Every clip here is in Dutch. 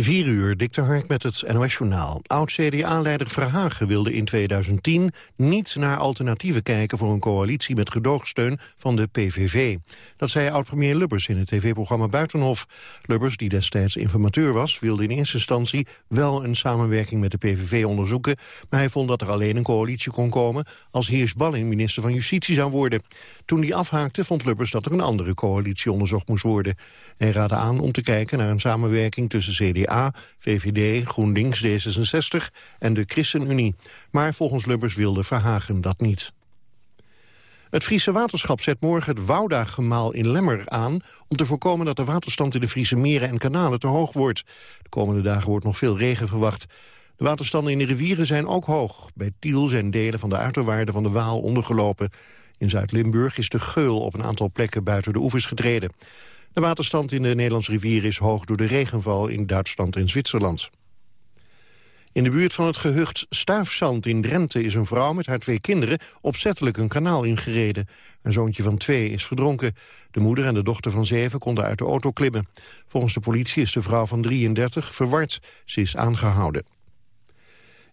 4 uur, Dikter Hark met het NOS-journaal. Oud-CDA-leider Verhagen wilde in 2010 niet naar alternatieven kijken... voor een coalitie met gedoogsteun van de PVV. Dat zei oud-premier Lubbers in het tv-programma Buitenhof. Lubbers, die destijds informateur was, wilde in eerste instantie... wel een samenwerking met de PVV onderzoeken... maar hij vond dat er alleen een coalitie kon komen... als Heers Balling minister van Justitie zou worden. Toen die afhaakte, vond Lubbers dat er een andere coalitie onderzocht moest worden. Hij raadde aan om te kijken naar een samenwerking tussen CDA VVD, GroenLinks, D66 en de ChristenUnie. Maar volgens Lubbers wilde Verhagen dat niet. Het Friese waterschap zet morgen het Wouda-gemaal in Lemmer aan... om te voorkomen dat de waterstand in de Friese meren en kanalen te hoog wordt. De komende dagen wordt nog veel regen verwacht. De waterstanden in de rivieren zijn ook hoog. Bij Tiel zijn delen van de uiterwaarden van de Waal ondergelopen. In Zuid-Limburg is de geul op een aantal plekken buiten de oevers getreden. De waterstand in de Nederlandse rivier is hoog door de regenval in Duitsland en Zwitserland. In de buurt van het gehucht Stuifzand in Drenthe is een vrouw met haar twee kinderen opzettelijk een kanaal ingereden. Een zoontje van twee is verdronken. De moeder en de dochter van zeven konden uit de auto klimmen. Volgens de politie is de vrouw van 33 verward. Ze is aangehouden.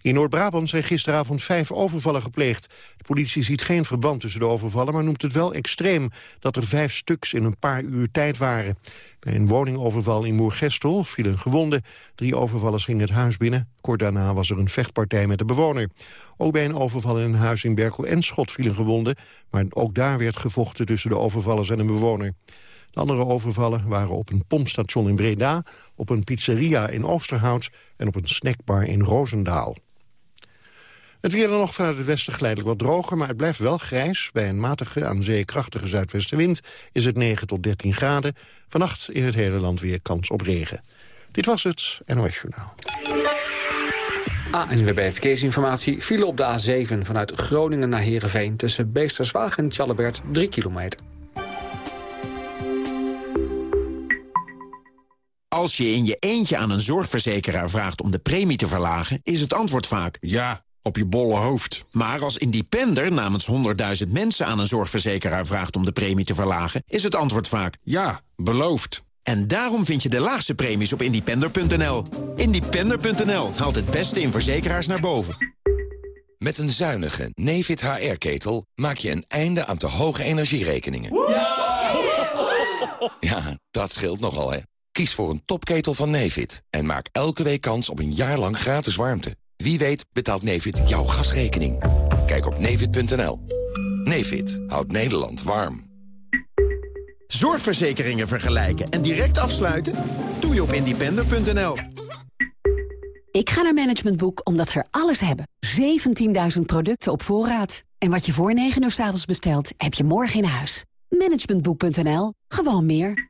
In Noord-Brabant zijn gisteravond vijf overvallen gepleegd. De politie ziet geen verband tussen de overvallen... maar noemt het wel extreem dat er vijf stuks in een paar uur tijd waren. Bij een woningoverval in Moergestel vielen gewonden. Drie overvallers gingen het huis binnen. Kort daarna was er een vechtpartij met de bewoner. Ook bij een overval in een huis in Berkel en Schot vielen gewonden... maar ook daar werd gevochten tussen de overvallers en een bewoner. De andere overvallen waren op een pompstation in Breda... op een pizzeria in Oosterhout en op een snackbar in Roosendaal. Het weer dan nog vanuit het westen geleidelijk wat droger, maar het blijft wel grijs. Bij een matige, aan zee krachtige zuidwestenwind is het 9 tot 13 graden. Vannacht in het hele land weer kans op regen. Dit was het NOS Journaal. ANWB Verkeersinformatie file op de A7 vanuit Groningen naar Heerenveen... tussen Beesterswagen en Tjallebert 3 kilometer. Als je in je eentje aan een zorgverzekeraar vraagt om de premie te verlagen... is het antwoord vaak... Ja, op je bolle hoofd. Maar als independer namens 100.000 mensen aan een zorgverzekeraar vraagt om de premie te verlagen, is het antwoord vaak ja, beloofd. En daarom vind je de laagste premies op independer.nl. Independer.nl haalt het beste in verzekeraars naar boven. Met een zuinige Nefit HR-ketel maak je een einde aan te hoge energierekeningen. Ja, dat scheelt nogal, hè. Kies voor een topketel van Nefit en maak elke week kans op een jaar lang gratis warmte. Wie weet betaalt Nevid jouw gasrekening. Kijk op nevid.nl. Nevid houdt Nederland warm. Zorgverzekeringen vergelijken en direct afsluiten? Doe je op independer.nl. Ik ga naar Management Boek omdat ze er alles hebben. 17.000 producten op voorraad. En wat je voor 9 uur s avonds bestelt, heb je morgen in huis. Managementboek.nl. Gewoon meer.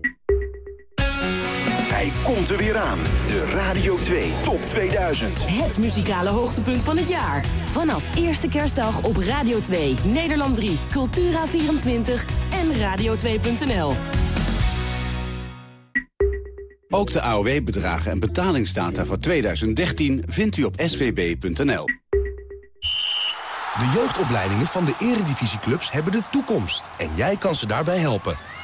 Hij komt er weer aan. De Radio 2 Top 2000. Het muzikale hoogtepunt van het jaar. Vanaf eerste kerstdag op Radio 2, Nederland 3, Cultura24 en radio2.nl. Ook de AOW-bedragen en betalingsdata voor 2013 vindt u op svb.nl. De jeugdopleidingen van de eredivisieclubs hebben de toekomst. En jij kan ze daarbij helpen.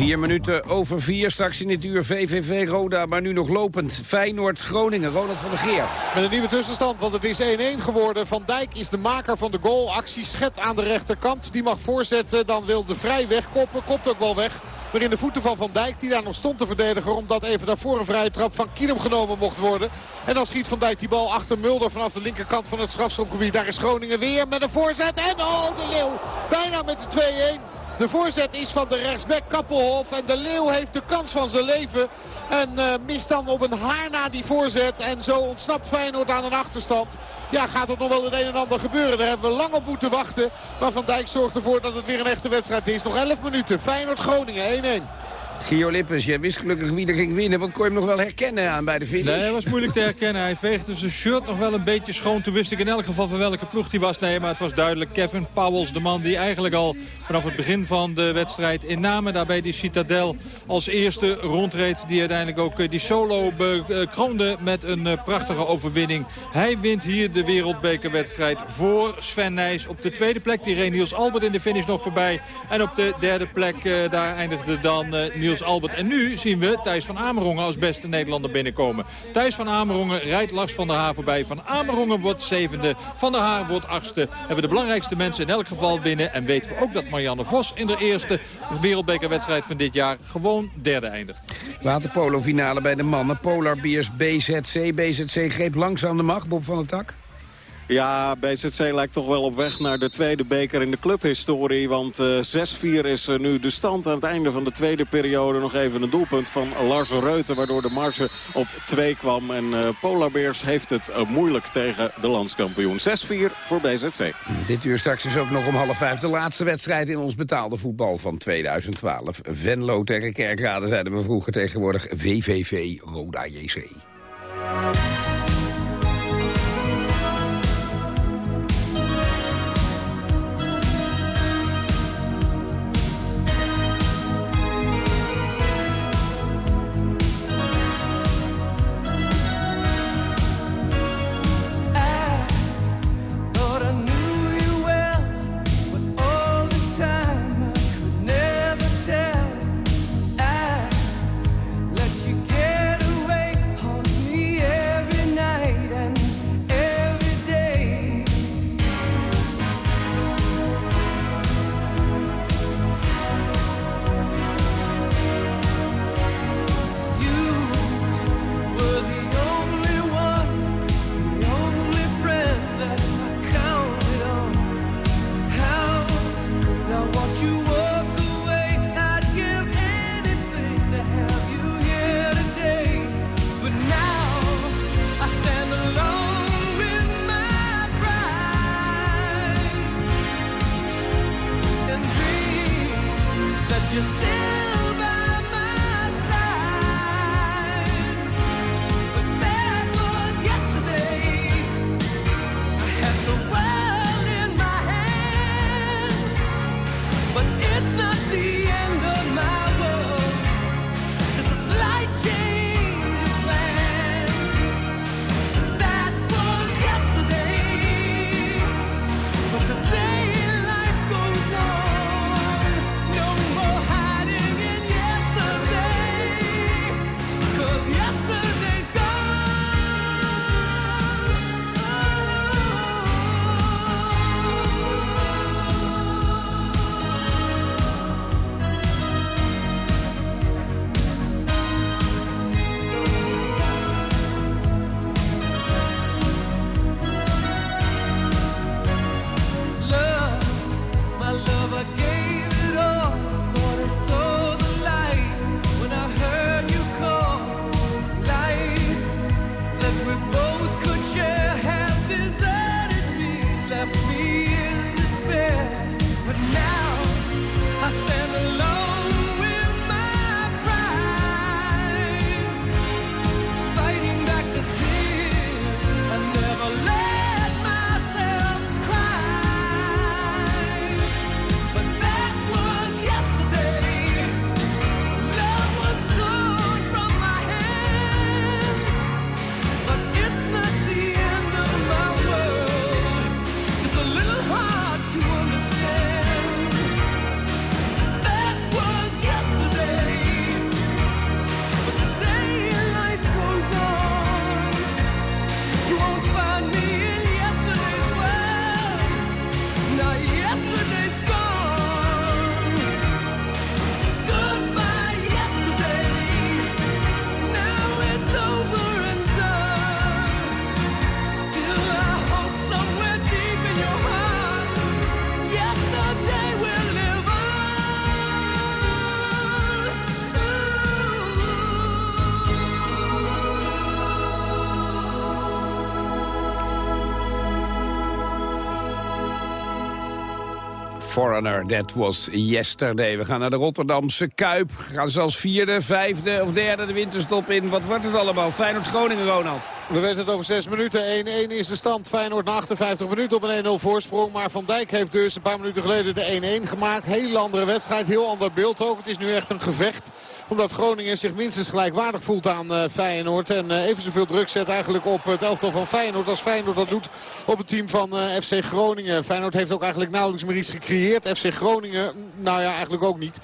Vier minuten over vier, straks in dit uur VVV Roda, maar nu nog lopend. Feyenoord Groningen, Ronald van der Geer. Met een nieuwe tussenstand, want het is 1-1 geworden. Van Dijk is de maker van de goal. Actie Schet aan de rechterkant. Die mag voorzetten, dan wil de vrij wegkoppen. Kopt ook wel weg. Maar in de voeten van Van Dijk, die daar nog stond te verdedigen... omdat even daarvoor een vrije trap van Kienem genomen mocht worden. En dan schiet Van Dijk die bal achter Mulder vanaf de linkerkant van het strafschopgebied. Daar is Groningen weer met een voorzet. En oh, de Leeuw bijna met de 2-1. De voorzet is van de rechtsback Kappelhof. En de Leeuw heeft de kans van zijn leven. En uh, mist dan op een haar na die voorzet. En zo ontsnapt Feyenoord aan een achterstand. Ja, gaat er nog wel het een en ander gebeuren. Daar hebben we lang op moeten wachten. Maar Van Dijk zorgt ervoor dat het weer een echte wedstrijd is. Nog 11 minuten. Feyenoord-Groningen 1-1. Gio Lippens, jij wist gelukkig wie er ging winnen. Want kon je hem nog wel herkennen aan bij de finish? Nee, dat was moeilijk te herkennen. Hij veegde zijn shirt nog wel een beetje schoon. Toen wist ik in elk geval van welke ploeg hij was. Nee, maar het was duidelijk Kevin Powels, de man die eigenlijk al vanaf het begin van de wedstrijd in Namen daarbij die Citadel als eerste rondreed. Die uiteindelijk ook eh, die solo bekroonde met een eh, prachtige overwinning. Hij wint hier de wereldbekerwedstrijd voor Sven Nijs. Op de tweede plek die reed Niels Albert in de finish nog voorbij. En op de derde plek daar eindigde dan Niels Albert. En nu zien we Thijs van Amerongen als beste Nederlander binnenkomen. Thijs van Amerongen rijdt Lars van der Haar voorbij. Van Amerongen wordt zevende, Van der Haar wordt achtste. Hebben de belangrijkste mensen in elk geval binnen. En weten we ook dat Marianne Vos in de eerste wereldbekerwedstrijd van dit jaar gewoon derde eindigt. Waterpolo finale bij de mannen. Polar Beers BZC. BZC greep langzaam de macht, Bob van der Tak. Ja, BZC lijkt toch wel op weg naar de tweede beker in de clubhistorie. Want uh, 6-4 is uh, nu de stand aan het einde van de tweede periode. Nog even een doelpunt van Lars Reuten, waardoor de marge op 2 kwam. En uh, Polar Bears heeft het moeilijk tegen de landskampioen. 6-4 voor BZC. Dit uur straks is ook nog om half vijf de laatste wedstrijd in ons betaalde voetbal van 2012. Venlo tegen Kerkrade zeiden we vroeger tegenwoordig VVV Roda JC. Foreigner, that was yesterday. We gaan naar de Rotterdamse Kuip. Gaan zelfs vierde, vijfde of derde de winterstop in. Wat wordt het allemaal? Feyenoord-Groningen, Ronald. We weten het over 6 minuten. 1-1 is de stand. Feyenoord na 58 minuten op een 1-0 voorsprong. Maar Van Dijk heeft dus een paar minuten geleden de 1-1 gemaakt. Heel andere wedstrijd, heel ander beeld ook. Het is nu echt een gevecht. Omdat Groningen zich minstens gelijkwaardig voelt aan uh, Feyenoord. En uh, even zoveel druk zet eigenlijk op het elftal van Feyenoord. Als Feyenoord dat doet op het team van uh, FC Groningen. Feyenoord heeft ook eigenlijk nauwelijks meer iets gecreëerd. FC Groningen, nou ja, eigenlijk ook niet.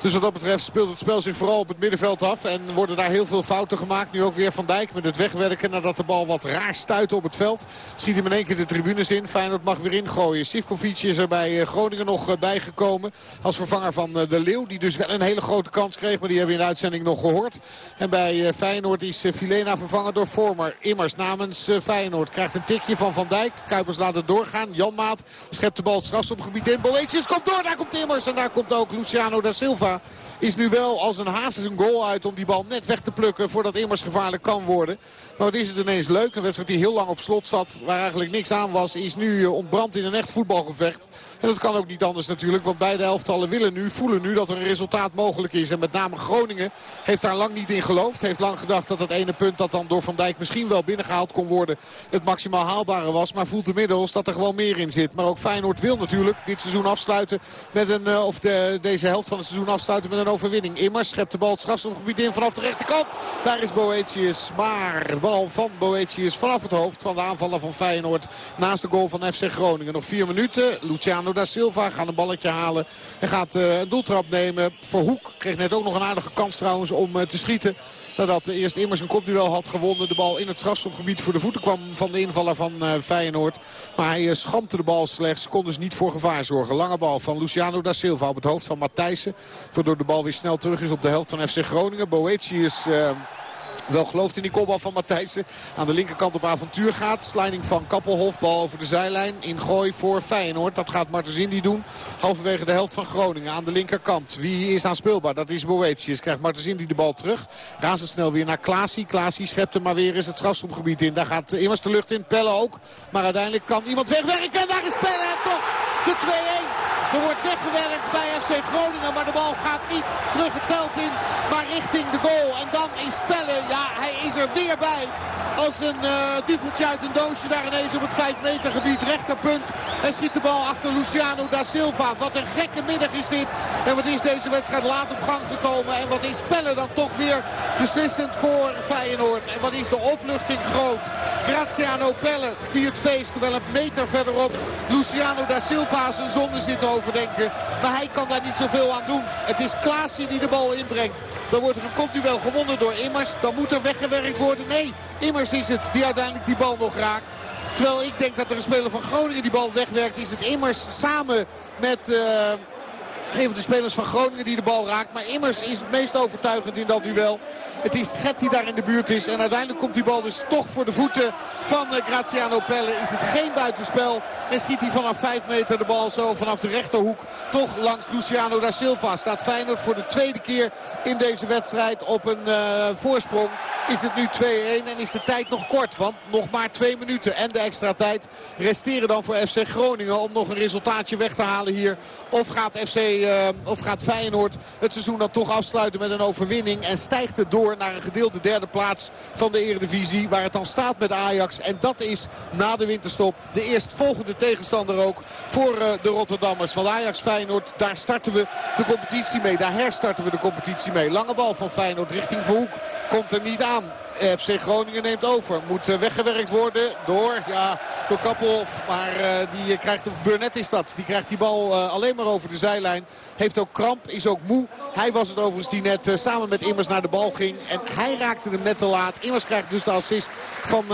Dus wat dat betreft speelt het spel zich vooral op het middenveld af. En worden daar heel veel fouten gemaakt. Nu ook weer Van Dijk met het wegwerken nadat de bal wat raar stuit op het veld. Schiet hem in één keer de tribunes in. Feyenoord mag weer ingooien. Sivkovic is er bij Groningen nog bijgekomen. Als vervanger van de Leeuw. Die dus wel een hele grote kans kreeg. Maar die hebben we in de uitzending nog gehoord. En bij Feyenoord is Filena vervangen door Vormer. Immers namens Feyenoord. Krijgt een tikje van Van Dijk. Kuipers laat het doorgaan. Jan Maat schept de bal het strafstopgebied in. Boetjes komt door. Daar komt Immers. En daar komt ook Luciano da Silva. Is nu wel als een haas een goal uit om die bal net weg te plukken. Voordat Immers gevaarlijk kan worden. Maar wat is het ineens leuk. Een wedstrijd die heel lang op slot zat. Waar eigenlijk niks aan was. Is nu ontbrand in een echt voetbalgevecht. En dat kan ook niet anders natuurlijk. Want beide elftallen willen nu, voelen nu dat er een resultaat mogelijk is. En met name Groningen heeft daar lang niet in geloofd. Heeft lang gedacht dat dat ene punt dat dan door Van Dijk misschien wel binnengehaald kon worden. Het maximaal haalbare was. Maar voelt inmiddels dat er gewoon meer in zit. Maar ook Feyenoord wil natuurlijk dit seizoen afsluiten. Met een, of de, deze helft van het seizoen afsluiten met een overwinning. Immers schept de bal het strafstofgebied in vanaf de rechterkant. Daar is Boetius. Maar de bal van Boetius vanaf het hoofd van de aanvaller van Feyenoord. Naast de goal van FC Groningen. Nog vier minuten. Luciano da Silva gaat een balletje halen. En gaat uh, een doeltrap nemen. Voor Hoek kreeg net ook nog een aardige kans trouwens om uh, te schieten. Nadat eerst Immers een kopduel had gewonnen. De bal in het strafschopgebied voor de voeten kwam van de invaller van uh, Feyenoord. Maar hij uh, schampte de bal slechts. Kon dus niet voor gevaar zorgen. Lange bal van Luciano da Silva op het hoofd van Matthijssen. Waardoor de bal weer snel terug is op de helft van FC Groningen. Boetius... Uh, wel gelooft in die kopbal van Matthijssen. Aan de linkerkant op avontuur gaat. Sliding van Kappelhof. Bal over de zijlijn. Ingooi voor Feyenoord. Dat gaat Martens Indy doen. Halverwege de helft van Groningen. Aan de linkerkant. Wie is aanspeelbaar? Dat is Boetius. Krijgt Martens Indy de bal terug. Razendsnel weer naar Klaasie. Klaasie schept hem maar weer eens het strafschopgebied in. Daar gaat immers de lucht in. Pelle ook. Maar uiteindelijk kan iemand wegwerken. En daar is Pelle. En toch de 2-1. Er wordt weggewerkt bij FC Groningen. Maar de bal gaat niet terug het veld in. Maar richting de goal. En dan is Pelle. Ja, hij is er weer bij. Als een uh, duveltje uit een doosje daar ineens op het 5 meter gebied. Rechterpunt. En schiet de bal achter Luciano da Silva. Wat een gekke middag is dit. En wat is deze wedstrijd laat op gang gekomen. En wat is Pelle dan toch weer beslissend voor Feyenoord. En wat is de opluchting groot. Graziano Pelle viert feest. Terwijl een meter verderop Luciano da Silva zijn zonde zit te overdenken. Maar hij kan daar niet zoveel aan doen. Het is Klaasie die de bal inbrengt. Dan wordt er een kopduel gewonnen door Immers. Dan moet er weggewerkt worden. Nee, Immers is het die uiteindelijk die bal nog raakt. Terwijl ik denk dat er een speler van Groningen die bal wegwerkt. Is het Immers samen met... Uh, een van de spelers van Groningen die de bal raakt. Maar Immers is het meest overtuigend in dat duel. Het is Schet die daar in de buurt is. En uiteindelijk komt die bal dus toch voor de voeten van Graziano Pelle. Is het geen buitenspel. En schiet hij vanaf 5 meter de bal zo vanaf de rechterhoek. Toch langs Luciano da Silva. Staat Feyenoord voor de tweede keer in deze wedstrijd op een uh, voorsprong. Is het nu 2-1 en is de tijd nog kort. Want nog maar twee minuten en de extra tijd resteren dan voor FC Groningen. Om nog een resultaatje weg te halen hier. Of gaat, FC, uh, of gaat Feyenoord het seizoen dan toch afsluiten met een overwinning. En stijgt het door naar een gedeelde derde plaats van de Eredivisie. Waar het dan staat met Ajax. En dat is na de winterstop de eerstvolgende tegenstander ook voor uh, de Rotterdammers. Van Ajax Feyenoord, daar starten we de competitie mee. Daar herstarten we de competitie mee. Lange bal van Feyenoord richting Verhoek. Komt er niet aan. FC Groningen neemt over. Moet weggewerkt worden door, ja, door Kappelhoff. Maar uh, die krijgt, of Burnett is dat, die krijgt die bal alleen maar over de zijlijn. Heeft ook kramp, is ook moe. Hij was het overigens die net samen met Immers naar de bal ging. En hij raakte hem net te laat. Immers krijgt dus de assist van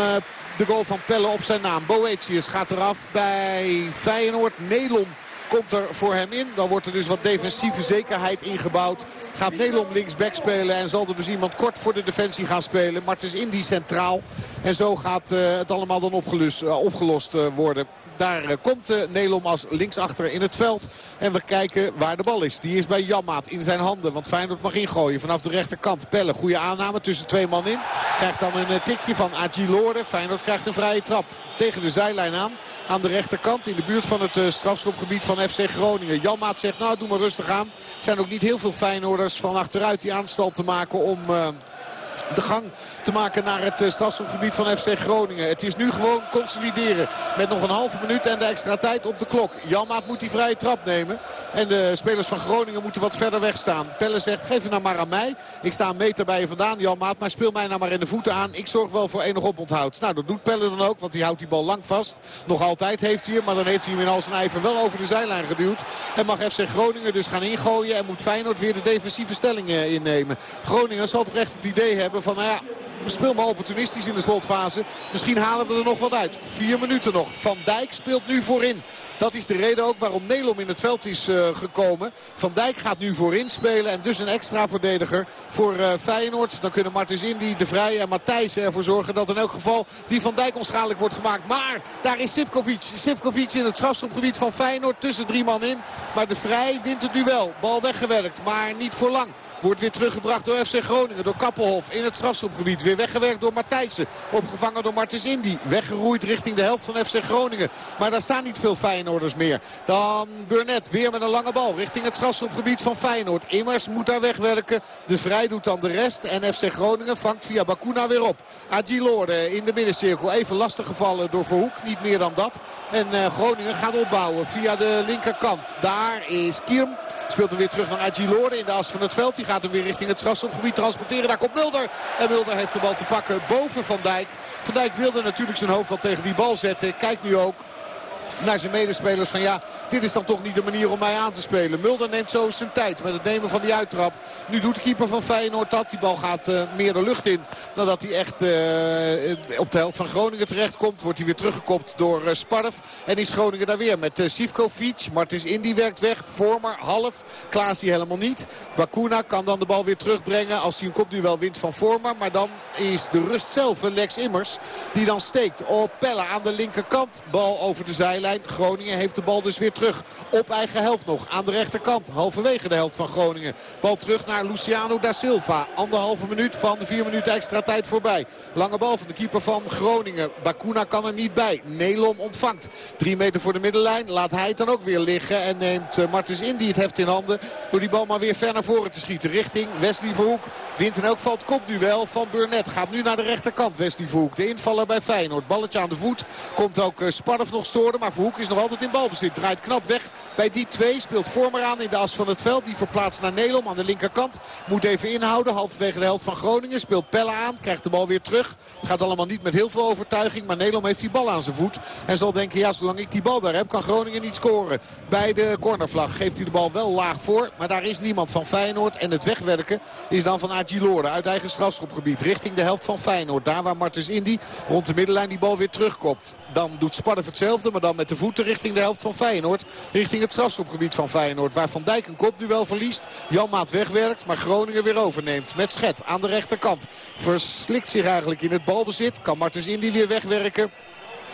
de goal van Pelle op zijn naam. Boetius gaat eraf bij Feyenoord. Nelom komt er voor hem in. Dan wordt er dus wat defensieve zekerheid ingebouwd. Gaat Nelom linksback spelen en zal er dus iemand kort voor de defensie gaan spelen. Martens Indy centraal. En zo gaat uh, het allemaal dan opgelost, opgelost uh, worden. Daar uh, komt uh, Nelom als linksachter in het veld. En we kijken waar de bal is. Die is bij Jammaat in zijn handen. Want Feyenoord mag ingooien vanaf de rechterkant. Pelle, goede aanname tussen twee man in. Krijgt dan een tikje van Agilore. Feyenoord krijgt een vrije trap tegen de zijlijn aan. Aan de rechterkant in de buurt van het strafschopgebied van FC Groningen. Janmaat zegt nou doe maar rustig aan. Er zijn ook niet heel veel Feyenoorders van achteruit die aanstal te maken om... de gang te maken naar het uh, strafschopgebied van FC Groningen. Het is nu gewoon consolideren met nog een halve minuut en de extra tijd op de klok. Janmaat moet die vrije trap nemen. En de spelers van Groningen moeten wat verder weg staan. Pelle zegt geef hem nou maar aan mij. Ik sta een meter bij je vandaan Janmaat. Maar speel mij nou maar in de voeten aan. Ik zorg wel voor enig oponthoud. Nou dat doet Pelle dan ook want hij houdt die bal lang vast. Nog altijd heeft hij hem. Maar dan heeft hij hem in al zijn ijver wel over de zijlijn geduwd. En mag FC Groningen dus gaan ingooien. En moet Feyenoord weer de defensieve stellingen innemen. Groningen zal toch echt het idee hebben van nou ja speel maar opportunistisch in de slotfase. Misschien halen we er nog wat uit. Vier minuten nog. Van Dijk speelt nu voorin. Dat is de reden ook waarom Nelom in het veld is uh, gekomen. Van Dijk gaat nu voorin spelen. En dus een extra verdediger voor uh, Feyenoord. Dan kunnen Martens Indy, De Vrij en Matthijs ervoor zorgen dat in elk geval die Van Dijk onschadelijk wordt gemaakt. Maar daar is Sivkovic. Sivkovic in het strafschopgebied van Feyenoord tussen drie man in. Maar De Vrij wint het duel. Bal weggewerkt, maar niet voor lang. Wordt weer teruggebracht door FC Groningen. Door Kappelhof in het strafschopgebied. Weer weggewerkt door Matthijssen. Opgevangen door Martens Indy. Weggeroeid richting de helft van FC Groningen. Maar daar staan niet veel Feyenoorders meer. Dan Burnett weer met een lange bal richting het strafschopgebied van Feyenoord. Immers moet daar wegwerken. De Vrij doet dan de rest. En FC Groningen vangt via Bakuna weer op. Agilorde in de middencirkel. Even lastig gevallen door Verhoek. Niet meer dan dat. En uh, Groningen gaat opbouwen via de linkerkant. Daar is Kierm. Speelt hem weer terug naar Agilorde in de as van het veld. Die gaat hem weer richting het strafschopgebied transporteren. Daar komt Mulder. En Mulder heeft de bal te pakken boven Van Dijk. Van Dijk wilde natuurlijk zijn hoofd wel tegen die bal zetten. Kijkt nu ook naar zijn medespelers van ja, dit is dan toch niet de manier om mij aan te spelen. Mulder neemt zo zijn tijd met het nemen van die uittrap. Nu doet de keeper van Feyenoord dat. Die bal gaat uh, meer de lucht in dan dat hij echt uh, op de helft van Groningen terecht komt. Wordt hij weer teruggekopt door uh, Sparf. En is Groningen daar weer met uh, Sivkovic. Martins Indy werkt weg. Vormer half. Klaas die helemaal niet. Bakuna kan dan de bal weer terugbrengen als hij een kopduel wint van Vormer. Maar dan is de rust zelf Lex Immers. Die dan steekt op Pelle aan de linkerkant. Bal over de zijlijn. Groningen heeft de bal dus weer terug. Op eigen helft nog. Aan de rechterkant. Halverwege de helft van Groningen. Bal terug naar Luciano da Silva. Anderhalve minuut van de vier minuten extra tijd voorbij. Lange bal van de keeper van Groningen. Bakuna kan er niet bij. Nelom ontvangt. Drie meter voor de middenlijn. Laat hij het dan ook weer liggen. En neemt uh, Martens Indy het heft in handen. Door die bal maar weer ver naar voren te schieten. Richting Wesley Verhoek. Wint in elk geval het kopduel van Burnett. Gaat nu naar de rechterkant Wesley Verhoek. De invaller bij Feyenoord. Balletje aan de voet. Komt ook uh, Sparf nog storen. Maar Verhoek is nog altijd in balbezit. Draait knap weg bij die twee. Speelt Vormer aan in de as van het veld. Die verplaatst naar Nelom aan de linkerkant. Moet even inhouden. Halverwege de helft van Groningen. Speelt Pelle aan. Krijgt de bal weer terug. Gaat allemaal niet met heel veel overtuiging. Maar Nelom heeft die bal aan zijn voet. En zal denken, ja, zolang ik die bal daar heb, kan Groningen niet scoren. Bij de cornervlag geeft hij de bal wel laag voor. Maar daar is niemand van Feyenoord. En het wegwerken is dan van Agilore uit eigen strafschopgebied. Richting de helft van Feyenoord. Daar waar Martens Indy rond de middenlijn die bal weer terugkomt. Dan doet Sparf hetzelfde, maar dan met de voeten richting de helft van Feyenoord. Richting het strafschopgebied van Feyenoord. Waar Van Dijk een kopduel verliest. Jan Maat wegwerkt, maar Groningen weer overneemt. Met Schet aan de rechterkant. Verslikt zich eigenlijk in het balbezit. Kan Martens Indy weer wegwerken.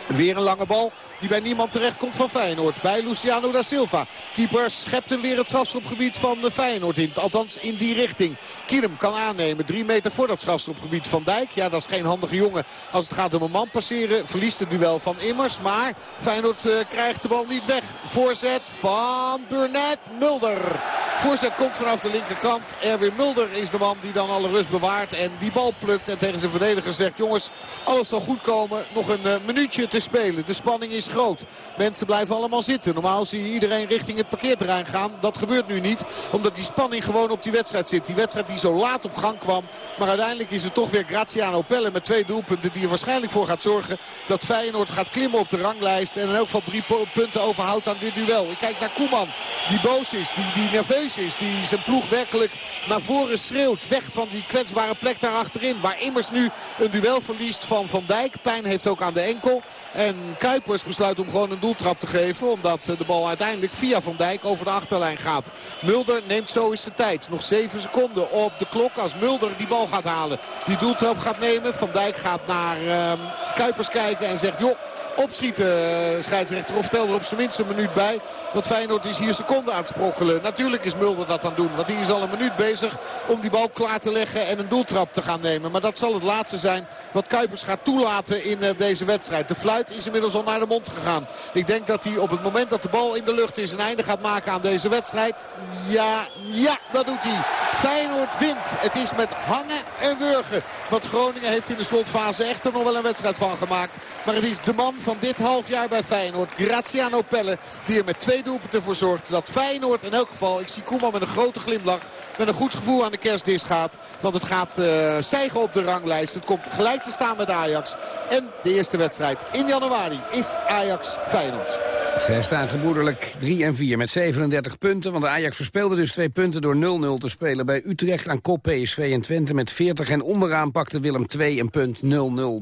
Weer een lange bal die bij niemand terecht komt van Feyenoord. Bij Luciano da Silva. Keeper schept hem weer het strafschopgebied van Feyenoord in. Althans in die richting. Kierm kan aannemen. Drie meter voor dat strafschopgebied van Dijk. Ja, dat is geen handige jongen als het gaat om een man passeren. Verliest het duel van Immers. Maar Feyenoord uh, krijgt de bal niet weg. Voorzet van Burnett Mulder. Voorzet komt vanaf de linkerkant. Erwin Mulder is de man die dan alle rust bewaart. En die bal plukt. En tegen zijn verdediger zegt jongens, alles zal goed komen. Nog een uh, minuutje te spelen. De spanning is groot. Mensen blijven allemaal zitten. Normaal zie je iedereen richting het parkeerterrein gaan. Dat gebeurt nu niet. Omdat die spanning gewoon op die wedstrijd zit. Die wedstrijd die zo laat op gang kwam. Maar uiteindelijk is het toch weer Graziano Pelle met twee doelpunten. Die er waarschijnlijk voor gaat zorgen dat Feyenoord gaat klimmen op de ranglijst. En in elk geval drie punten overhoudt aan dit duel. Ik kijk naar Koeman. Die boos is. Die, die nerveus is. Die zijn ploeg werkelijk naar voren schreeuwt. Weg van die kwetsbare plek daar achterin. Waar immers nu een duel verliest van Van Dijk. Pijn heeft ook aan de enkel. En Kuipers besluit om gewoon een doeltrap te geven. Omdat de bal uiteindelijk via Van Dijk over de achterlijn gaat. Mulder neemt zo eens de tijd. Nog 7 seconden op de klok als Mulder die bal gaat halen. Die doeltrap gaat nemen. Van Dijk gaat naar uh, Kuipers kijken en zegt... joh, opschieten. Uh, scheidsrechter of stel er op zijn minst een minuut bij. Want Feyenoord is hier seconden aan het sprokkelen. Natuurlijk is Mulder dat aan het doen. Want hij is al een minuut bezig om die bal klaar te leggen en een doeltrap te gaan nemen. Maar dat zal het laatste zijn wat Kuipers gaat toelaten in uh, deze wedstrijd. Fluit is inmiddels al naar de mond gegaan. Ik denk dat hij op het moment dat de bal in de lucht is een einde gaat maken aan deze wedstrijd. Ja, ja, dat doet hij. Feyenoord wint. Het is met hangen en wurgen. Want Groningen heeft in de slotfase echt er nog wel een wedstrijd van gemaakt. Maar het is de man van dit half jaar bij Feyenoord, Graziano Pelle, die er met twee doelpunten voor zorgt dat Feyenoord in elk geval, ik zie Koeman met een grote glimlach, met een goed gevoel aan de kerstdis gaat. Want het gaat uh, stijgen op de ranglijst. Het komt gelijk te staan met Ajax. En de eerste wedstrijd in januari is Ajax-Feyenoord. Zij staan gemoedelijk 3 en 4 met 37 punten. Want de Ajax verspeelde dus twee punten door 0-0 te spelen bij Utrecht aan kop PSV en Twente met 40. En onderaan pakte Willem 2 een punt 0-0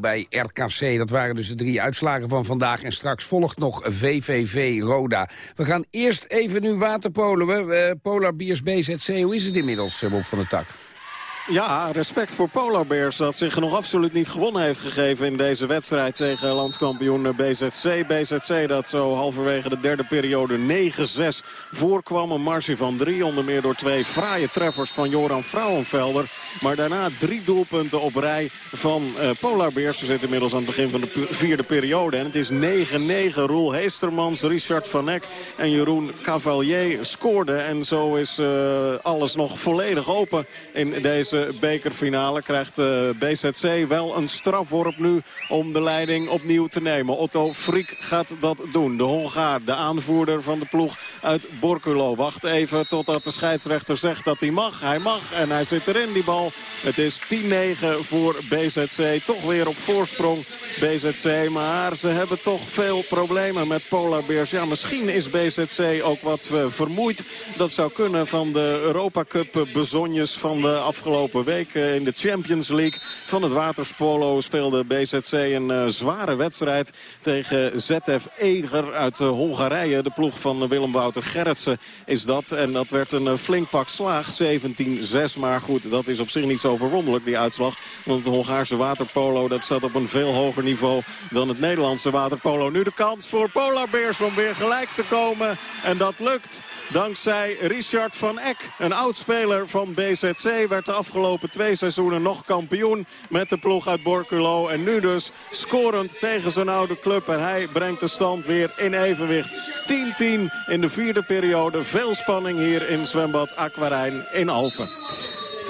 bij RKC. Dat waren dus de drie uitslagen van vandaag. En straks volgt nog VVV Roda. We gaan eerst even nu waterpolen. Uh, Polar Biers BZC, hoe is het inmiddels, Bob van der Tak? Ja, respect voor Polar Bears dat zich nog absoluut niet gewonnen heeft gegeven in deze wedstrijd tegen landskampioen BZC. BZC dat zo halverwege de derde periode 9-6 voorkwam. Een marge van drie, onder meer door twee fraaie treffers van Joran Vrouwenvelder. Maar daarna drie doelpunten op rij van uh, Polar Bears. We zitten inmiddels aan het begin van de vierde periode. En het is 9-9. Roel Heestermans, Richard van Eck en Jeroen Cavalier scoorden. En zo is uh, alles nog volledig open in deze bekerfinale. Krijgt eh, BZC wel een strafworp nu om de leiding opnieuw te nemen. Otto Friek gaat dat doen. De Hongaar, de aanvoerder van de ploeg uit Borculo. Wacht even totdat de scheidsrechter zegt dat hij mag. Hij mag en hij zit erin die bal. Het is 10-9 voor BZC. Toch weer op voorsprong BZC. Maar ze hebben toch veel problemen met Polar Bears. Ja, misschien is BZC ook wat uh, vermoeid. Dat zou kunnen van de Europa Cup bezonjes van de afgelopen afgelopen week eh, in de Champions League van het waterspolo speelde BZC een uh, zware wedstrijd tegen ZF Eger uit uh, Hongarije. De ploeg van Willem Wouter Gerritsen is dat. En dat werd een flink pak slaag, 17-6. Maar goed, dat is op zich niet zo verwonderlijk, die uitslag. Want het Hongaarse waterpolo dat staat op een veel hoger niveau dan het Nederlandse waterpolo. Nu de kans voor Polar Bears om weer gelijk te komen. En dat lukt. Dankzij Richard van Eck, een oudspeler van BZC, werd de afgelopen twee seizoenen nog kampioen met de ploeg uit Borculo. En nu dus scorend tegen zijn oude club. En hij brengt de stand weer in evenwicht. 10-10 in de vierde periode. Veel spanning hier in zwembad Aquarijn in Alphen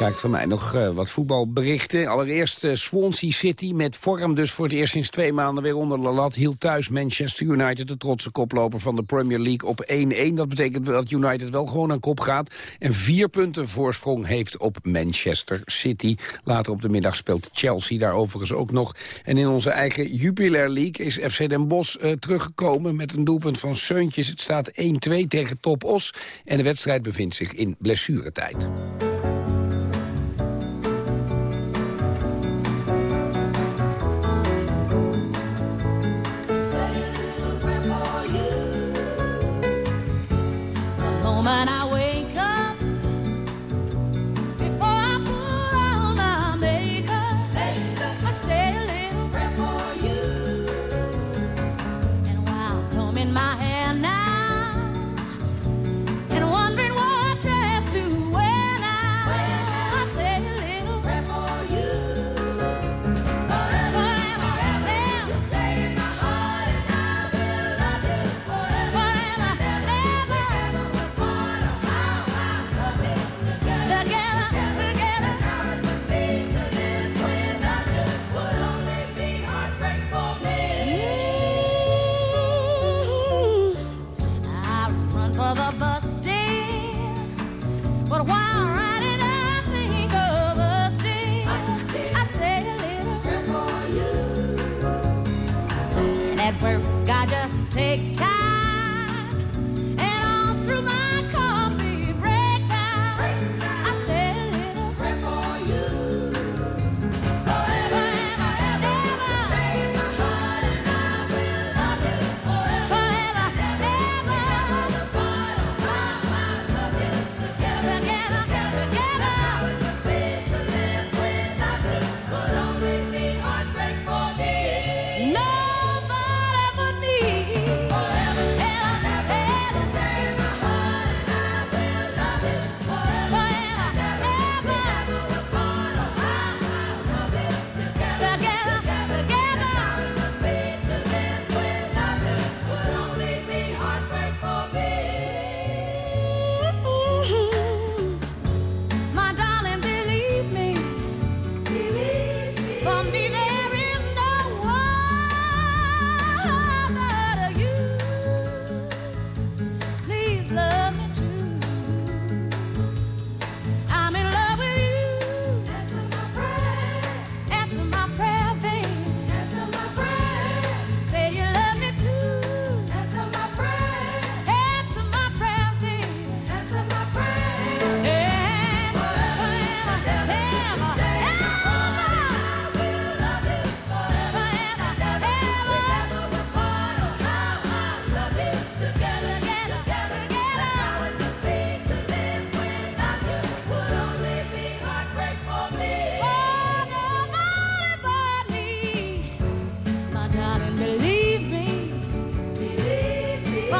krijgt van mij nog uh, wat voetbalberichten. Allereerst uh, Swansea City met vorm dus voor het eerst sinds twee maanden weer onder de lat. Hield thuis Manchester United, de trotse koploper van de Premier League, op 1-1. Dat betekent dat United wel gewoon aan kop gaat. En vier punten voorsprong heeft op Manchester City. Later op de middag speelt Chelsea daar overigens ook nog. En in onze eigen Jupiler League is FC Den Bosch uh, teruggekomen met een doelpunt van Seuntjes. Het staat 1-2 tegen Top Os. En de wedstrijd bevindt zich in blessuretijd.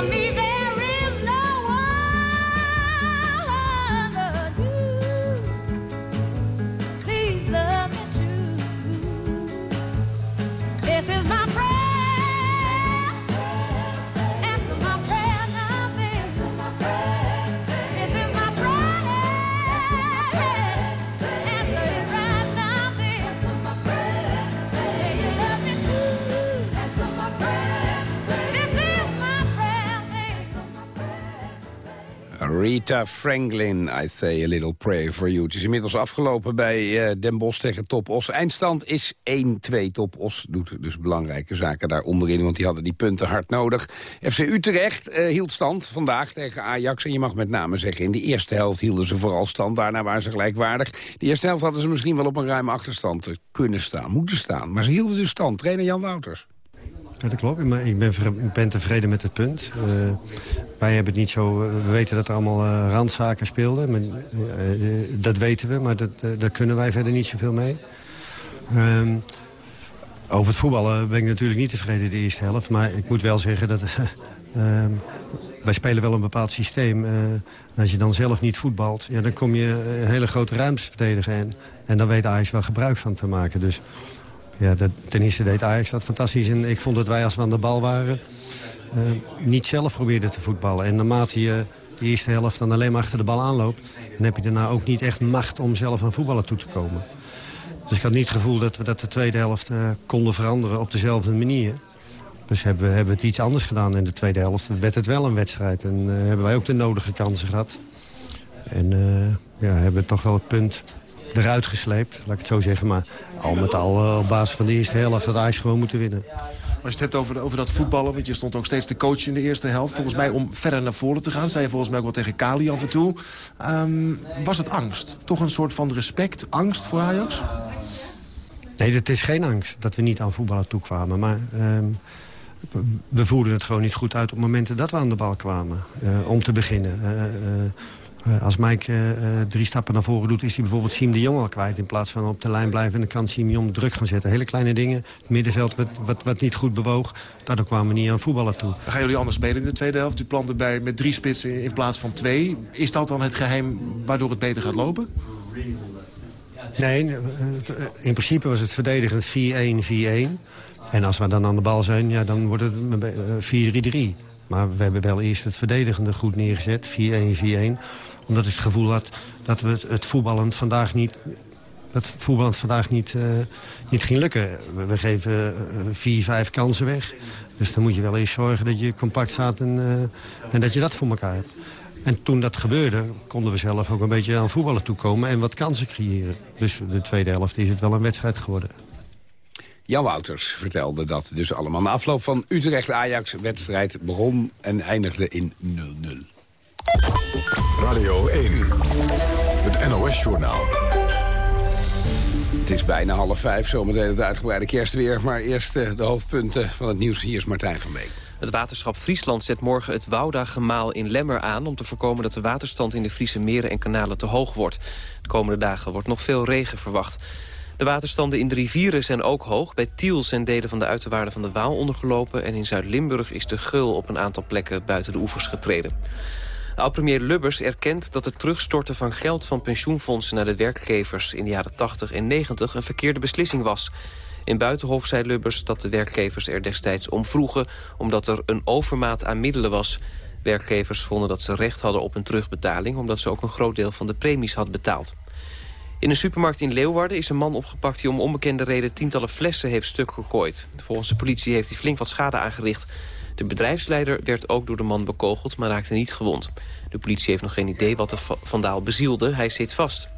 me me. Rita Franklin, I say a little prayer for you. Het is inmiddels afgelopen bij uh, Den Bosch tegen Top Os. Eindstand is 1-2. Top Os doet dus belangrijke zaken daar onderin, want die hadden die punten hard nodig. FC Utrecht uh, hield stand vandaag tegen Ajax. En je mag met name zeggen, in de eerste helft hielden ze vooral stand. Daarna waren ze gelijkwaardig. De eerste helft hadden ze misschien wel op een ruime achterstand kunnen staan, moeten staan. Maar ze hielden dus stand. Trainer Jan Wouters. Ja, dat klopt. Maar ik ben, tevreden met het punt. Uh, wij hebben het niet zo... Eh, we weten dat er allemaal uh, randzaken speelden. Maar, dat weten we, maar dat, daar kunnen wij verder niet zoveel mee. Ehm, over het voetballen ben ik natuurlijk niet tevreden de eerste helft. Maar ik moet wel zeggen dat... Ehm, wij spelen wel een bepaald systeem. en als je dan zelf niet voetbalt, ja, dan kom je hele grote ruimtes verdedigen. En, en dan weet Ajax wel gebruik van te maken. Dus ja, dat, ten eerste deed Ajax dat fantastisch. En ik vond dat wij als we aan de bal waren... Uh, niet zelf probeerden te voetballen. En naarmate je de eerste helft dan alleen maar achter de bal aanloopt... dan heb je daarna ook niet echt macht om zelf aan voetballen toe te komen. Dus ik had niet het gevoel dat we dat de tweede helft uh, konden veranderen op dezelfde manier. Dus hebben we, hebben het iets anders gedaan in de tweede helft. Werd het wel een wedstrijd en uh, hebben wij ook de nodige kansen gehad. En ja, hebben we toch wel het punt eruit gesleept, laat ik het zo zeggen. Maar al met al uh, op basis van de eerste helft dat IJs gewoon moeten winnen. Als je het hebt over, over dat voetballen, want je stond ook steeds de coach in de eerste helft. Volgens mij om verder naar voren te gaan, zei je volgens mij ook wel tegen Kali af en toe. Um, was het angst? Toch een soort van respect, angst voor Ajax? Nee, het is geen angst dat we niet aan voetballen toekwamen. Maar um, we voerden het gewoon niet goed uit op momenten dat we aan de bal kwamen. Uh, om te beginnen. Uh, uh, als Mike drie stappen naar voren doet... is hij bijvoorbeeld Siem de Jong al kwijt. In plaats van op de lijn blijven en dan kan Siem Jong druk gaan zetten. Hele kleine dingen. Het middenveld wat, wat, wat niet goed bewoog. Daardoor kwamen we niet aan voetballen toe. Dan gaan jullie anders spelen in de tweede helft. U plant erbij met drie spitsen in plaats van twee. Is dat dan het geheim waardoor het beter gaat lopen? Nee, in principe was het verdedigend 4-1, 4-1. En als we dan aan de bal zijn, ja, dan wordt het 4-3-3. Maar we hebben wel eerst het verdedigende goed neergezet. 4-1, 4-1 omdat ik het gevoel had dat we het, het voetballend vandaag niet dat voetballend vandaag niet, uh, niet ging lukken. We, geven uh, vier, vijf kansen weg. Dus dan moet je wel eerst zorgen dat je compact staat en, uh, en dat je dat voor elkaar hebt. En toen dat gebeurde, konden we zelf ook een beetje aan voetballen toekomen... en wat kansen creëren. Dus de tweede helft is het wel een wedstrijd geworden. Jan Wouters vertelde dat dus allemaal. Na afloop van Utrecht-Ajax-wedstrijd begon en eindigde in 0-0. Radio 1, het NOS-journaal. Het is bijna half vijf, zometeen het uitgebreide kerstweer. Maar eerst eh, de hoofdpunten van het nieuws. Hier is Martijn van Beek. Het waterschap Friesland zet morgen het Wouda-gemaal in Lemmer aan... om te voorkomen dat de waterstand in de Friese meren en kanalen te hoog wordt. De komende dagen wordt nog veel regen verwacht. De waterstanden in de rivieren zijn ook hoog. Bij Tiel zijn delen van de uiterwaarden van de Waal ondergelopen... en in Zuid-Limburg is de geul op een aantal plekken buiten de oevers getreden. Oud-premier Lubbers erkent dat het terugstorten van geld van pensioenfondsen naar de werkgevers in de jaren 80 en 90 een verkeerde beslissing was. In Buitenhof zei Lubbers dat de werkgevers er destijds om vroegen omdat er een overmaat aan middelen was. Werkgevers vonden dat ze recht hadden op een terugbetaling omdat ze ook een groot deel van de premies had betaald. In een supermarkt in Leeuwarden is een man opgepakt die om onbekende reden tientallen flessen heeft stuk gegooid. Volgens de politie heeft hij flink wat schade aangericht. De bedrijfsleider werd ook door de man bekogeld, maar raakte niet gewond. De politie heeft nog geen idee wat de vandaal bezielde. Hij zit vast.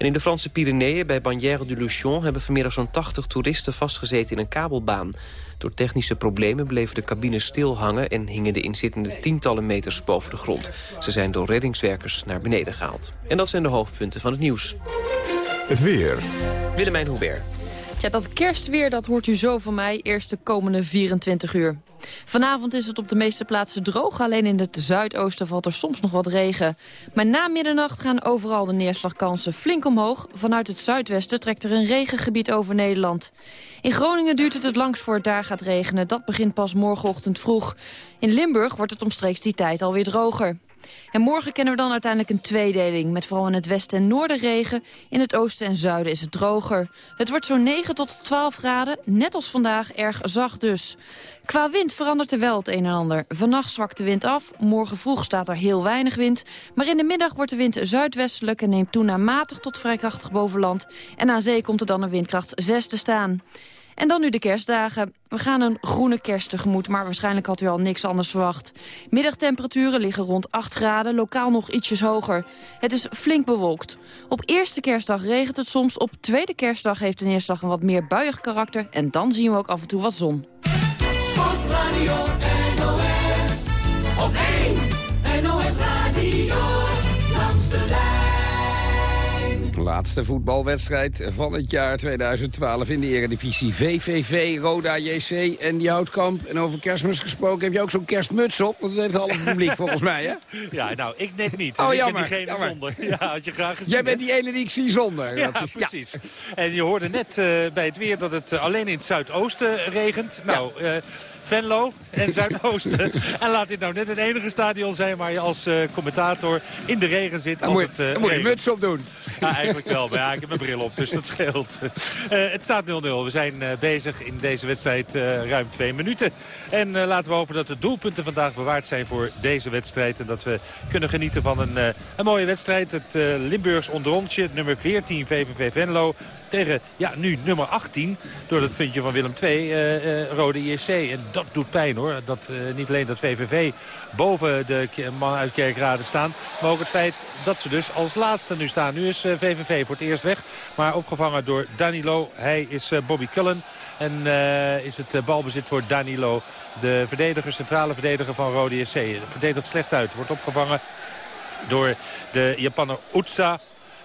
En in de Franse Pyreneeën bij Bagnères du Luchon... hebben vanmiddag zo'n 80 toeristen vastgezeten in een kabelbaan. Door technische problemen bleven de cabines stil hangen... en hingen de inzittenden tientallen meters boven de grond. Ze zijn door reddingswerkers naar beneden gehaald. En dat zijn de hoofdpunten van het nieuws. Het weer. Willemijn Hubert. Ja, dat kerstweer dat hoort u zo van mij eerst de komende 24 uur. Vanavond is het op de meeste plaatsen droog. Alleen in het zuidoosten valt er soms nog wat regen. Maar na middernacht gaan overal de neerslagkansen flink omhoog. Vanuit het zuidwesten trekt er een regengebied over Nederland. In Groningen duurt het het langst voor het daar gaat regenen. Dat begint pas morgenochtend vroeg. In Limburg wordt het omstreeks die tijd alweer droger. En morgen kennen we dan uiteindelijk een tweedeling... met vooral in het westen en noorden regen. In het oosten en zuiden is het droger. Het wordt zo'n 9 tot 12 graden, net als vandaag erg zacht dus. Qua wind verandert er wel het een en ander. Vannacht zwakt de wind af, morgen vroeg staat er heel weinig wind... maar in de middag wordt de wind zuidwestelijk... en neemt toen naar matig tot vrij krachtig boven land. En aan zee komt er dan een windkracht 6 te staan. En dan nu de kerstdagen. We gaan een groene kerst tegemoet, maar waarschijnlijk had u al niks anders verwacht. Middagtemperaturen liggen rond 8 graden, lokaal nog ietsjes hoger. Het is flink bewolkt. Op eerste kerstdag regent het soms, op tweede kerstdag heeft de neerslag een wat meer buiig karakter... en dan zien we ook af en toe wat zon. Laatste voetbalwedstrijd van het jaar 2012 in de Eredivisie. VVV, Roda, JC en Joutkamp. En over kerstmis gesproken heb je ook zo'n kerstmuts op. Want dat heeft half publiek volgens mij, hè? Ja, nou, ik net niet. Oh, dus jammer, ik ben diegene zonder. Ja, had je graag gezien. Jij bent die ene die ik zie zonder. Ja, precies. En je hoorde net uh, bij het weer dat het uh, alleen in het zuidoosten regent. Nou, ja. uh, Venlo en Zuidoosten. en laat dit nou net het enige stadion zijn waar je als uh, commentator in de regen zit. Dan als moet, het, uh, dan moet je muts op doen. Ja, eigenlijk wel. Maar ja, ik heb mijn bril op, dus dat scheelt. Uh, het staat 0-0. We zijn bezig in deze wedstrijd ruim twee minuten. En laten we hopen dat de doelpunten vandaag bewaard zijn voor deze wedstrijd. En dat we kunnen genieten van een, een mooie wedstrijd. Het Limburgs onderontje, nummer 14 VVV Venlo. Tegen, ja, nu nummer 18. Door het puntje van Willem II, Rode ISC. En dat doet pijn hoor. Dat, uh, niet alleen dat VVV boven de man uit Kerkrade staan. Maar ook het feit dat ze dus als laatste nu staan. Nu is VVV voor het eerst weg. Maar opgevangen door Danilo. Hij is Bobby Cullen. En is het balbezit voor Danilo. De verdediger, centrale verdediger van Rode SC. Verdedigt slecht uit. Wordt opgevangen door de Japanner Utsa.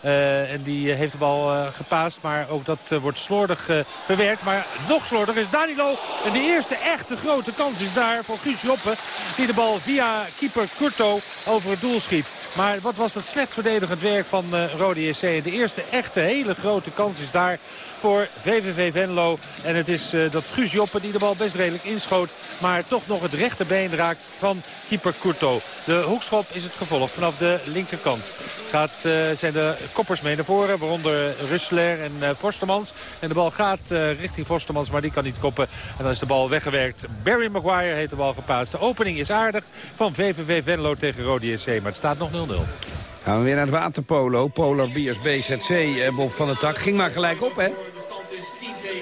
Uh, en die heeft de bal uh, gepaast. Maar ook dat wordt slordig bewerkt. Maar nog slordig is Danilo. En de eerste echte grote kans is daar voor Guus Joppe. Die de bal via keeper Curto over het doel schiet. Maar wat was dat slecht verdedigend werk van Rode SC. De eerste echte hele grote kans is daar voor VVV Venlo. En het is uh, dat Guus Joppe die de bal best redelijk inschoot. Maar toch nog het rechterbeen raakt van keeper Courto. De hoekschop is het gevolg vanaf de linkerkant. Gaat, uh, zijn de koppers mee naar voren. Waaronder Russler en uh, Forstemans. En de bal gaat richting Forstemans. Maar die kan niet koppen. En dan is de bal weggewerkt. Barry Maguire heeft de bal gepaast. De opening is aardig van VVV Venlo tegen Rode JC. Maar het staat nog 0-0. Gaan we weer naar het waterpolo. Polar Biers BZC, eh, Bob van der Tak. Ging maar gelijk op, hè?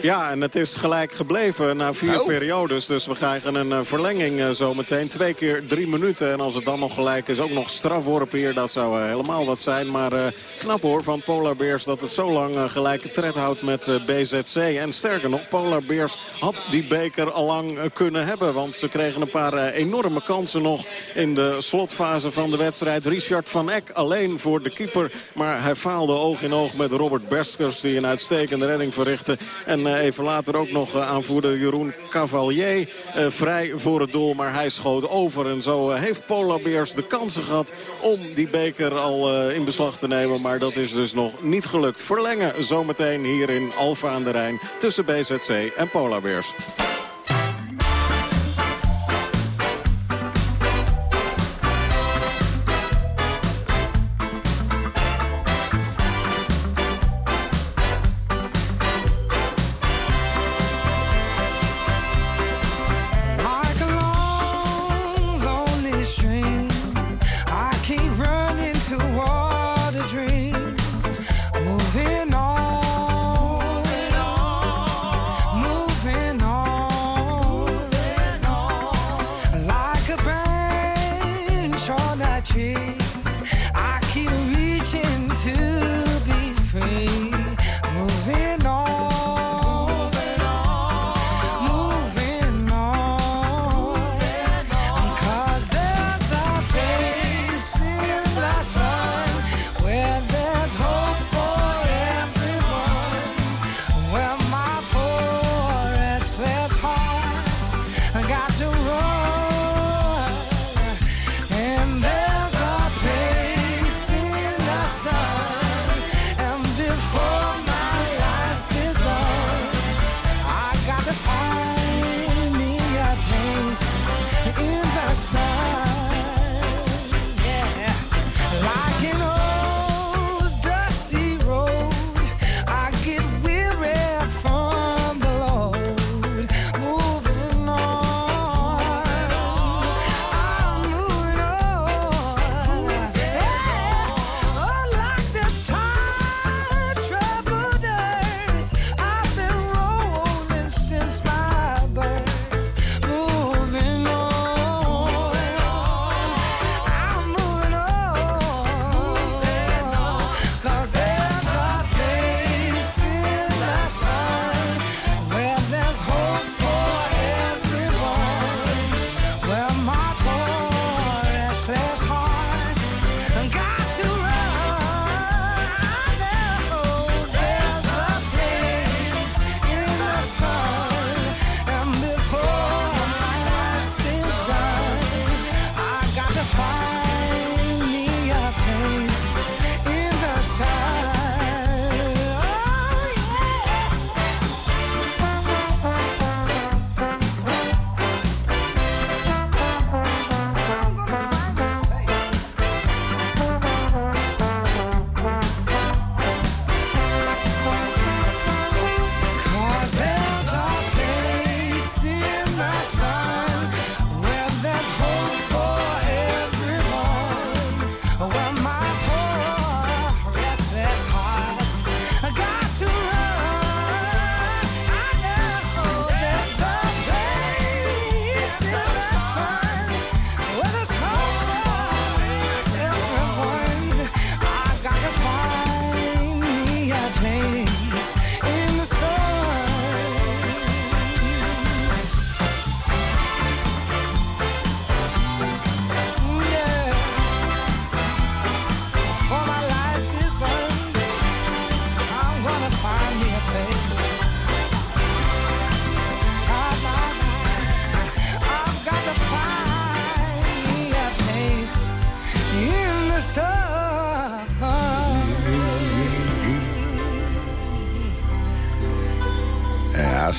Ja, en het is gelijk gebleven na vier oh. periodes. Dus we krijgen een uh, verlenging uh, zometeen. Twee keer drie minuten. En als het dan nog gelijk is, ook nog strafworp hier. Dat zou uh, helemaal wat zijn. Maar knap hoor van Polar Bears dat het zo lang gelijke tred houdt met BZC. En sterker nog, Polar Bears had die beker al lang kunnen hebben. Want ze kregen een paar enorme kansen nog in de slotfase van de wedstrijd. Richard van Eck alleen voor de keeper. Maar hij faalde oog in oog met Robert Berskers die een uitstekende redding verrichtte. En uh, even later ook nog uh, aanvoerder Jeroen Cavalier uh, vrij voor het doel. Maar hij schoot over. En zo heeft Polar Bears de kansen gehad om die beker al in beslag te nemen. Maar dat is dus nog niet gelukt. Verlengen zometeen hier in Alfa aan de Rijn tussen BZC en Polar Bears.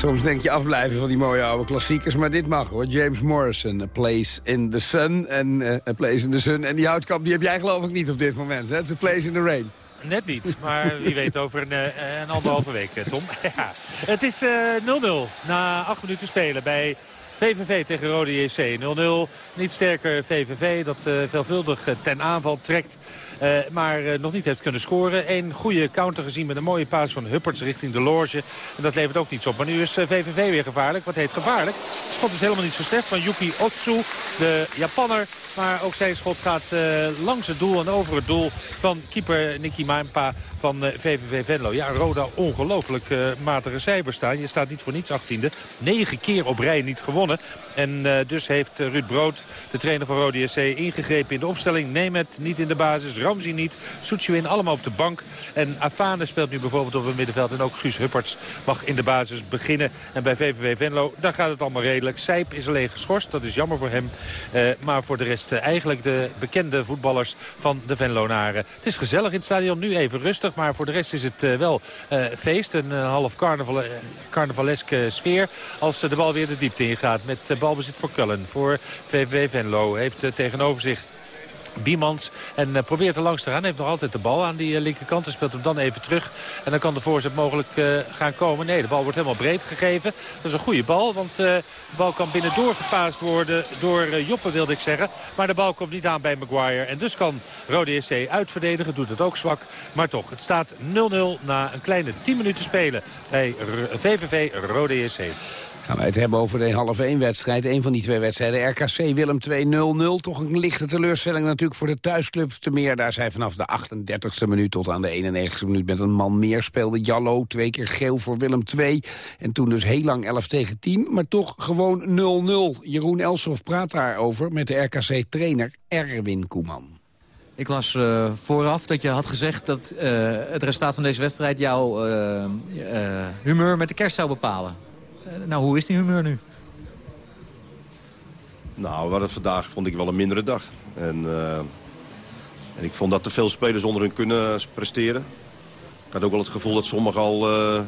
Soms denk je afblijven van die mooie oude klassiekers. Maar dit mag hoor. James Morrison, A Place in the Sun. En uh, A Place in the Sun. En die houtkamp die heb jij geloof ik niet op dit moment. It's A Place in the Rain. Net niet, maar wie weet over een, uh, een anderhalve week, eh, Tom. ja. Het is 0-0 na acht minuten spelen bij VVV tegen Rode JC. 0-0, niet sterker VVV dat veelvuldig ten aanval trekt. Uh, maar nog niet heeft kunnen scoren. Een goede counter gezien met een mooie paas van Hupperts richting de loge. En dat levert ook niets op. Maar nu is VVV weer gevaarlijk. Wat heet gevaarlijk? Schot is helemaal niet zo van Yuki Otsu, de Japanner. Maar ook zijn schot gaat langs het doel en over het doel van keeper Nicky Maimpa van VVV Venlo. Ja, Roda ongelooflijk matige cijfers staan. Je staat niet voor niets achttiende. Negen keer op rij niet gewonnen. En dus heeft Ruud Brood, de trainer van Rode SC, ingegrepen in de opstelling. Neem het niet in de basis. Ramsey niet. Soetjewin allemaal op de bank. En Afane speelt nu bijvoorbeeld op het middenveld. En ook Guus Hupperts mag in de basis beginnen. En bij VVV Venlo, daar gaat het allemaal redelijk. Sijp is alleen geschorst, dat is jammer voor hem. Maar voor de rest eigenlijk de bekende voetballers van de Venlonaren. Het is gezellig in het stadion, nu even rustig. Maar voor de rest is het uh, wel feest. Een half carnaval, carnavaleske sfeer. Als de bal weer de diepte ingaat met balbezit voor Cullen. Voor VVV Venlo heeft tegenover zich Biemans. En uh, probeert er langs te gaan. Heeft nog altijd de bal aan die uh, linkerkant. En speelt hem dan even terug. En dan kan de voorzet mogelijk uh, gaan komen. Nee, de bal wordt helemaal breed gegeven. Dat is een goede bal. Want de bal kan binnendoor gepaast worden door Joppe wilde ik zeggen. Maar de bal komt niet aan bij Maguire. En dus kan Rode SC uitverdedigen. Doet het ook zwak. Maar toch, het staat 0-0 na een kleine 10 minuten spelen bij VVV Rode SC. Gaan wij het hebben over de half 1 wedstrijd. Een van die twee wedstrijden. RKC Willem 2-0-0. Toch een lichte teleurstelling natuurlijk voor de thuisclub. Te meer daar zij vanaf de 38e minuut tot aan de 91e minuut met een man meer speelde. Jallo, twee keer geel voor Willem 2. En toen dus heel lang 11 tegen 10. Maar toch gewoon 0-0. Jeroen Elsof praat daarover met de RKC-trainer Erwin Koeman. Ik las uh, vooraf dat je had gezegd dat uh, het resultaat van deze wedstrijd jouw uh, humeur met de kerst zou bepalen. Eh, nou, hoe is die humeur nu? Nou, we hadden vandaag vond ik wel een mindere dag. En, uh, en ik vond dat te veel spelers onder hun kunnen presteren. Ik had ook wel het gevoel dat sommigen al uh,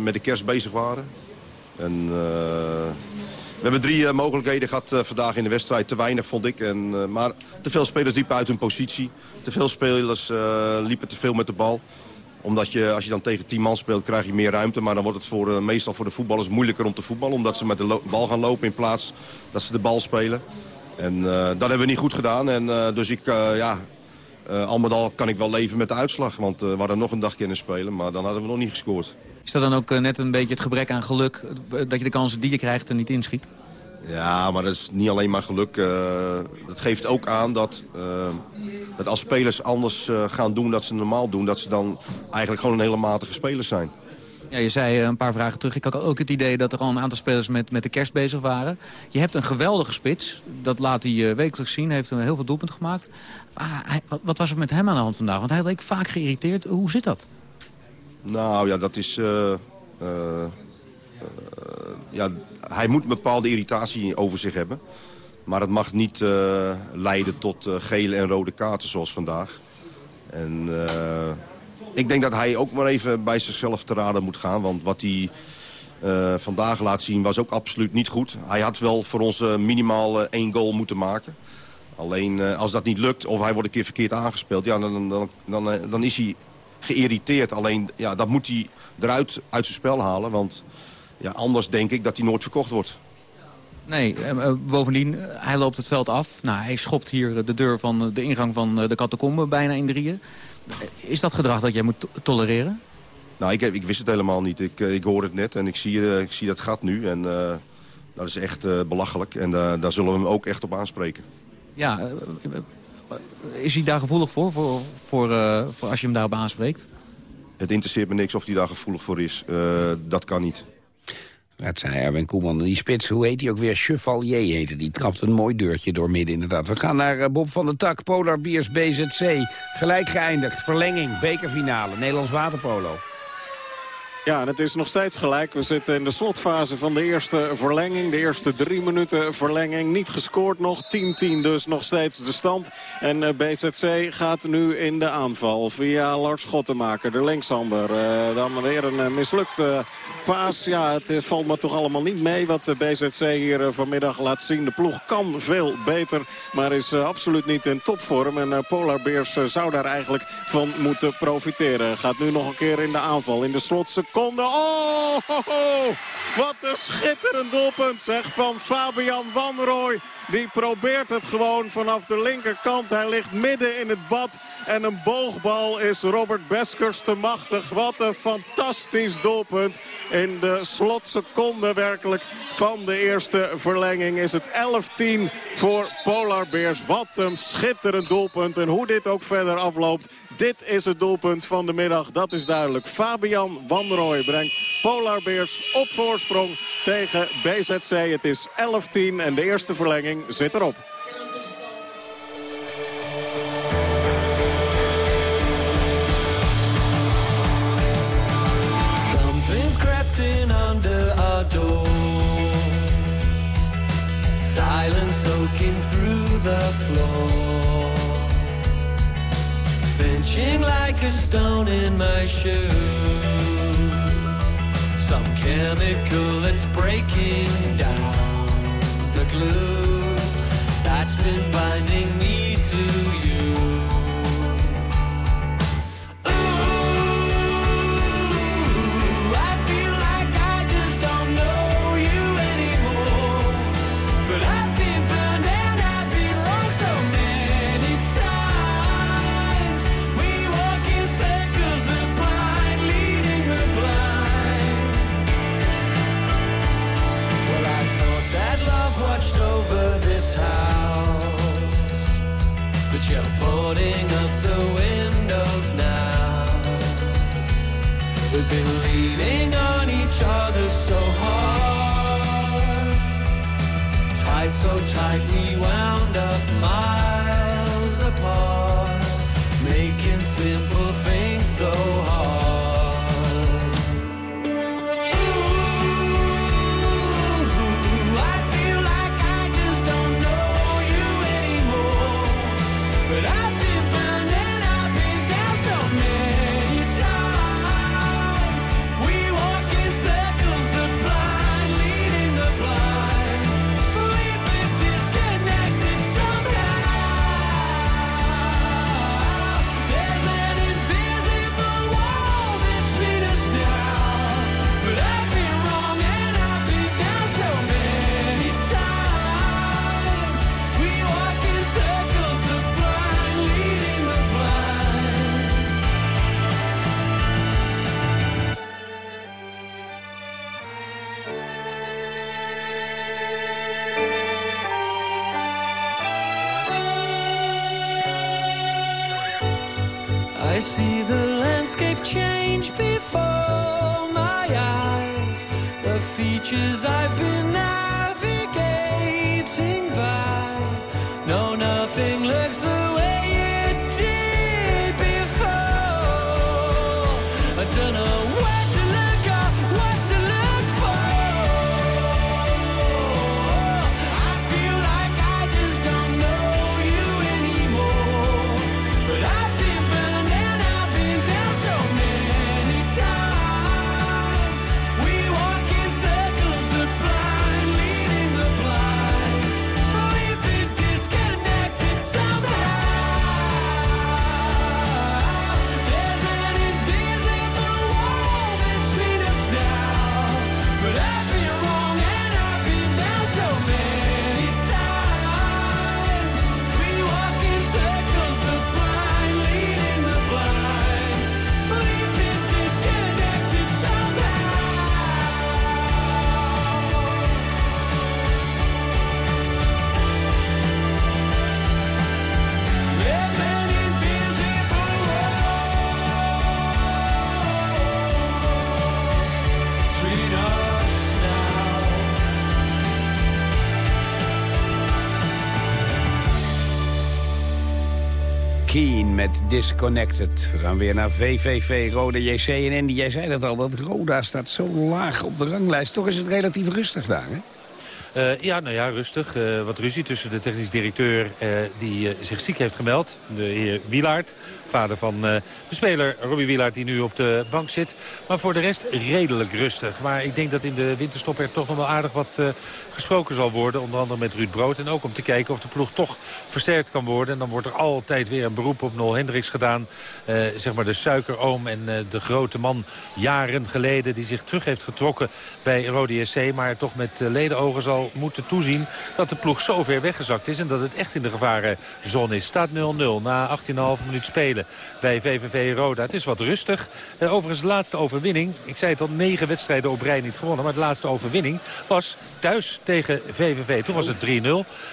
met de kerst bezig waren. En We hebben drie mogelijkheden gehad vandaag in de wedstrijd. Te weinig, vond ik. En, maar te veel spelers liepen uit hun positie. Te veel spelers liepen te veel met de bal. Omdat je, als je dan tegen tien man speelt, krijg je meer ruimte. Maar dan wordt het voor, meestal voor de voetballers moeilijker om te voetballen. Omdat ze met de bal gaan lopen in plaats dat ze de bal spelen. En dat hebben we niet goed gedaan. En, dus ik, ja, al met al kan ik wel leven met de uitslag. Want we hadden nog een dag kunnen spelen, maar dan hadden we nog niet gescoord. Is dat dan ook net een beetje het gebrek aan geluk... dat je de kansen die je krijgt er niet inschiet? Ja, maar dat is niet alleen maar geluk. Uh, dat geeft ook aan dat, uh, dat als spelers anders uh, gaan doen dat ze normaal doen... dat ze dan eigenlijk gewoon een hele matige spelers zijn. Ja, je zei een paar vragen terug. Ik had ook het idee dat er al een aantal spelers met, met de kerst bezig waren. Je hebt een geweldige spits. Dat laat hij wekelijks zien. Hij heeft heel veel doelpunten gemaakt. Ah, hij, wat, wat, was er met hem aan de hand vandaag? Want hij leek vaak geïrriteerd. Hoe zit dat? Nou ja, dat is... ja, hij moet een bepaalde irritatie over zich hebben. Maar het mag niet uh, leiden tot uh, gele en rode kaarten zoals vandaag. En uh, ik denk dat hij ook maar even bij zichzelf te raden moet gaan. Want wat hij vandaag laat zien was ook absoluut niet goed. Hij had wel voor ons minimaal één goal moeten maken. Alleen als dat niet lukt of hij wordt een keer verkeerd aangespeeld... Ja, dan, dan, dan, dan is hij geïrriteerd. Alleen ja, dat moet hij eruit uit zijn spel halen. Want ja, anders denk ik dat hij nooit verkocht wordt. Nee, uh, bovendien, hij loopt het veld af. Nou, hij schopt hier de deur van de ingang van de catacombe bijna in drieën. Is dat gedrag dat jij moet tolereren? Nou, ik, ik wist het helemaal niet. Ik, ik hoor het net en ik zie, ik zie dat gat nu. En uh, dat is echt uh, belachelijk. En daar zullen we hem ook echt op aanspreken. Ja, is hij daar gevoelig voor, voor, voor, voor als je hem daarop aanspreekt? Het interesseert me niks of hij daar gevoelig voor is. dat kan niet. Dat zei Erwin Koeman. Die spits, hoe heet hij ook weer? Chevalier heette die. Trapt een mooi deurtje door midden inderdaad. We gaan naar eh, Bob van der Tak, Polar Beers BZC. Gelijk geëindigd, verlenging, bekerfinale, Nederlands waterpolo. Ja, en het is nog steeds gelijk. We zitten in de slotfase van de eerste verlenging. De eerste drie minuten verlenging. Niet gescoord nog. 10-10 dus nog steeds de stand. En eh, BZC gaat nu in de aanval. Via Lars Schottenmaker, de linkshander. Uh, dan weer een uh, mislukte paas. Ja, het valt me toch allemaal niet mee wat de BZC hier vanmiddag laat zien. De ploeg kan veel beter, maar is absoluut niet in topvorm. En Polar Bears zou daar eigenlijk van moeten profiteren. Gaat nu nog een keer in de aanval. In de slotse seconden. Oh, wat een schitterend doelpunt zeg van Fabian Wanrooy. Die probeert het gewoon vanaf de linkerkant. Hij ligt midden in het bad. En een boogbal is Robert Beskers te machtig. Wat een fantastisch doelpunt. In de slotseconde werkelijk van de eerste verlenging is het 11-10 voor Polar Bears. Wat een schitterend doelpunt. En hoe dit ook verder afloopt. Dit is het doelpunt van de middag, dat is duidelijk. Fabian Wanrooy brengt Polar Bears op voorsprong tegen BZC. Het is 11-10 en de eerste verlenging zit erop. Something's crept in under our door. Silence soaking through the floor. Pinching like a stone in my shoe. Some chemical that's breaking down the glue That's been binding The features I've been navigating met Disconnected. We gaan weer naar VVV, Rode JC en Andy. Jij zei dat al, dat Roda staat zo laag op de ranglijst. Toch is het relatief rustig daar, hè? Eh, ja, nou ja, rustig. Eh, wat ruzie tussen de technisch directeur eh, die zich ziek heeft gemeld. De heer Wielaert, vader van de speler Robbie Wielaert die nu op de bank zit. Maar voor de rest redelijk rustig. Maar ik denk dat in de winterstop er toch nog wel aardig wat gesproken zal worden. Onder andere met Ruud Brood. En ook om te kijken of de ploeg toch versterkt kan worden. En dan wordt er altijd weer een beroep op Nol Hendricks gedaan. Eh, zeg maar de suikeroom en eh, de grote man jaren geleden... die zich terug heeft getrokken bij Rode SC. Maar toch met uh, ledenogen zal moeten toezien dat de ploeg zo ver weggezakt is. En dat het echt in de gevarenzone is. Staat 0-0 na 18,5 minuut spelen bij VVV Roda. Het is wat rustig. Uh, overigens de laatste overwinning. Ik zei het al, negen wedstrijden op rij niet gewonnen. Maar de laatste overwinning was thuis tegen VVV. Toen was het 3-0.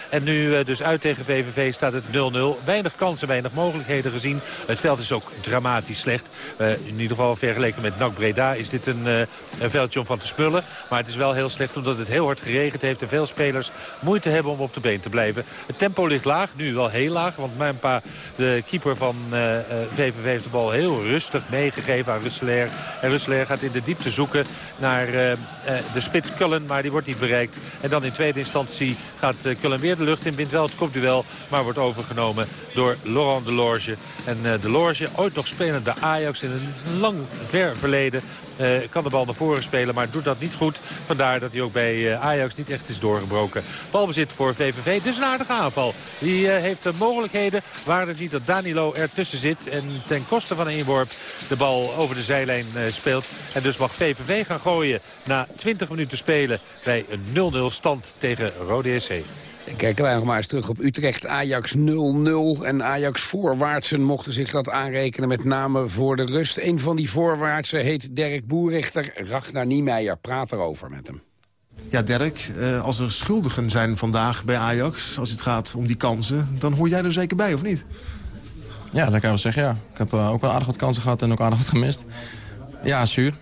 En nu uh, dus uit tegen VVV staat het 0-0. Weinig kansen, weinig mogelijkheden gezien. Het veld is ook dramatisch slecht. Uh, in ieder geval vergeleken met NAC Breda is dit een, uh, een veldje om van te spullen. Maar het is wel heel slecht omdat het heel hard geregend heeft. En veel spelers moeite hebben om op de been te blijven. Het tempo ligt laag, nu wel heel laag. Want Mijnpa, de keeper van VVV, heeft de bal heel rustig meegegeven aan Russelair. En Russelair gaat in de diepte zoeken naar de spits Cullen. Maar die wordt niet bereikt. Dan in tweede instantie gaat Cullen weer de lucht in. Wint wel het kopduel, maar wordt overgenomen door Laurent Delorge. En uh, Delorge, ooit nog spelende Ajax in een lang ver verleden... Uh, kan de bal naar voren spelen, maar doet dat niet goed. Vandaar dat hij ook bij uh, Ajax niet echt is doorgebroken. Balbezit voor VVV, dus een aardige aanval. Die uh, heeft de mogelijkheden, waar het niet dat Danilo ertussen zit... en ten koste van een inworp de bal over de zijlijn speelt. En dus mag VVV gaan gooien na 20 minuten spelen... bij een 0-0 stand tegen Rode SC. Kijken wij nog maar eens terug op Utrecht. Ajax 0-0 en Ajax voorwaartsen mochten zich dat aanrekenen met name voor de rust. Een van die voorwaartsen heet Dirk Boerichter. Ragnar Niemeyer praat erover met hem. Ja, Dirk, als er schuldigen zijn vandaag bij Ajax, als het gaat om die kansen... dan hoor jij er zeker bij, of niet? Ja, dat kan je wel zeggen, ja. Ik heb ook wel aardig wat kansen gehad en ook aardig wat gemist. Ja, zuur.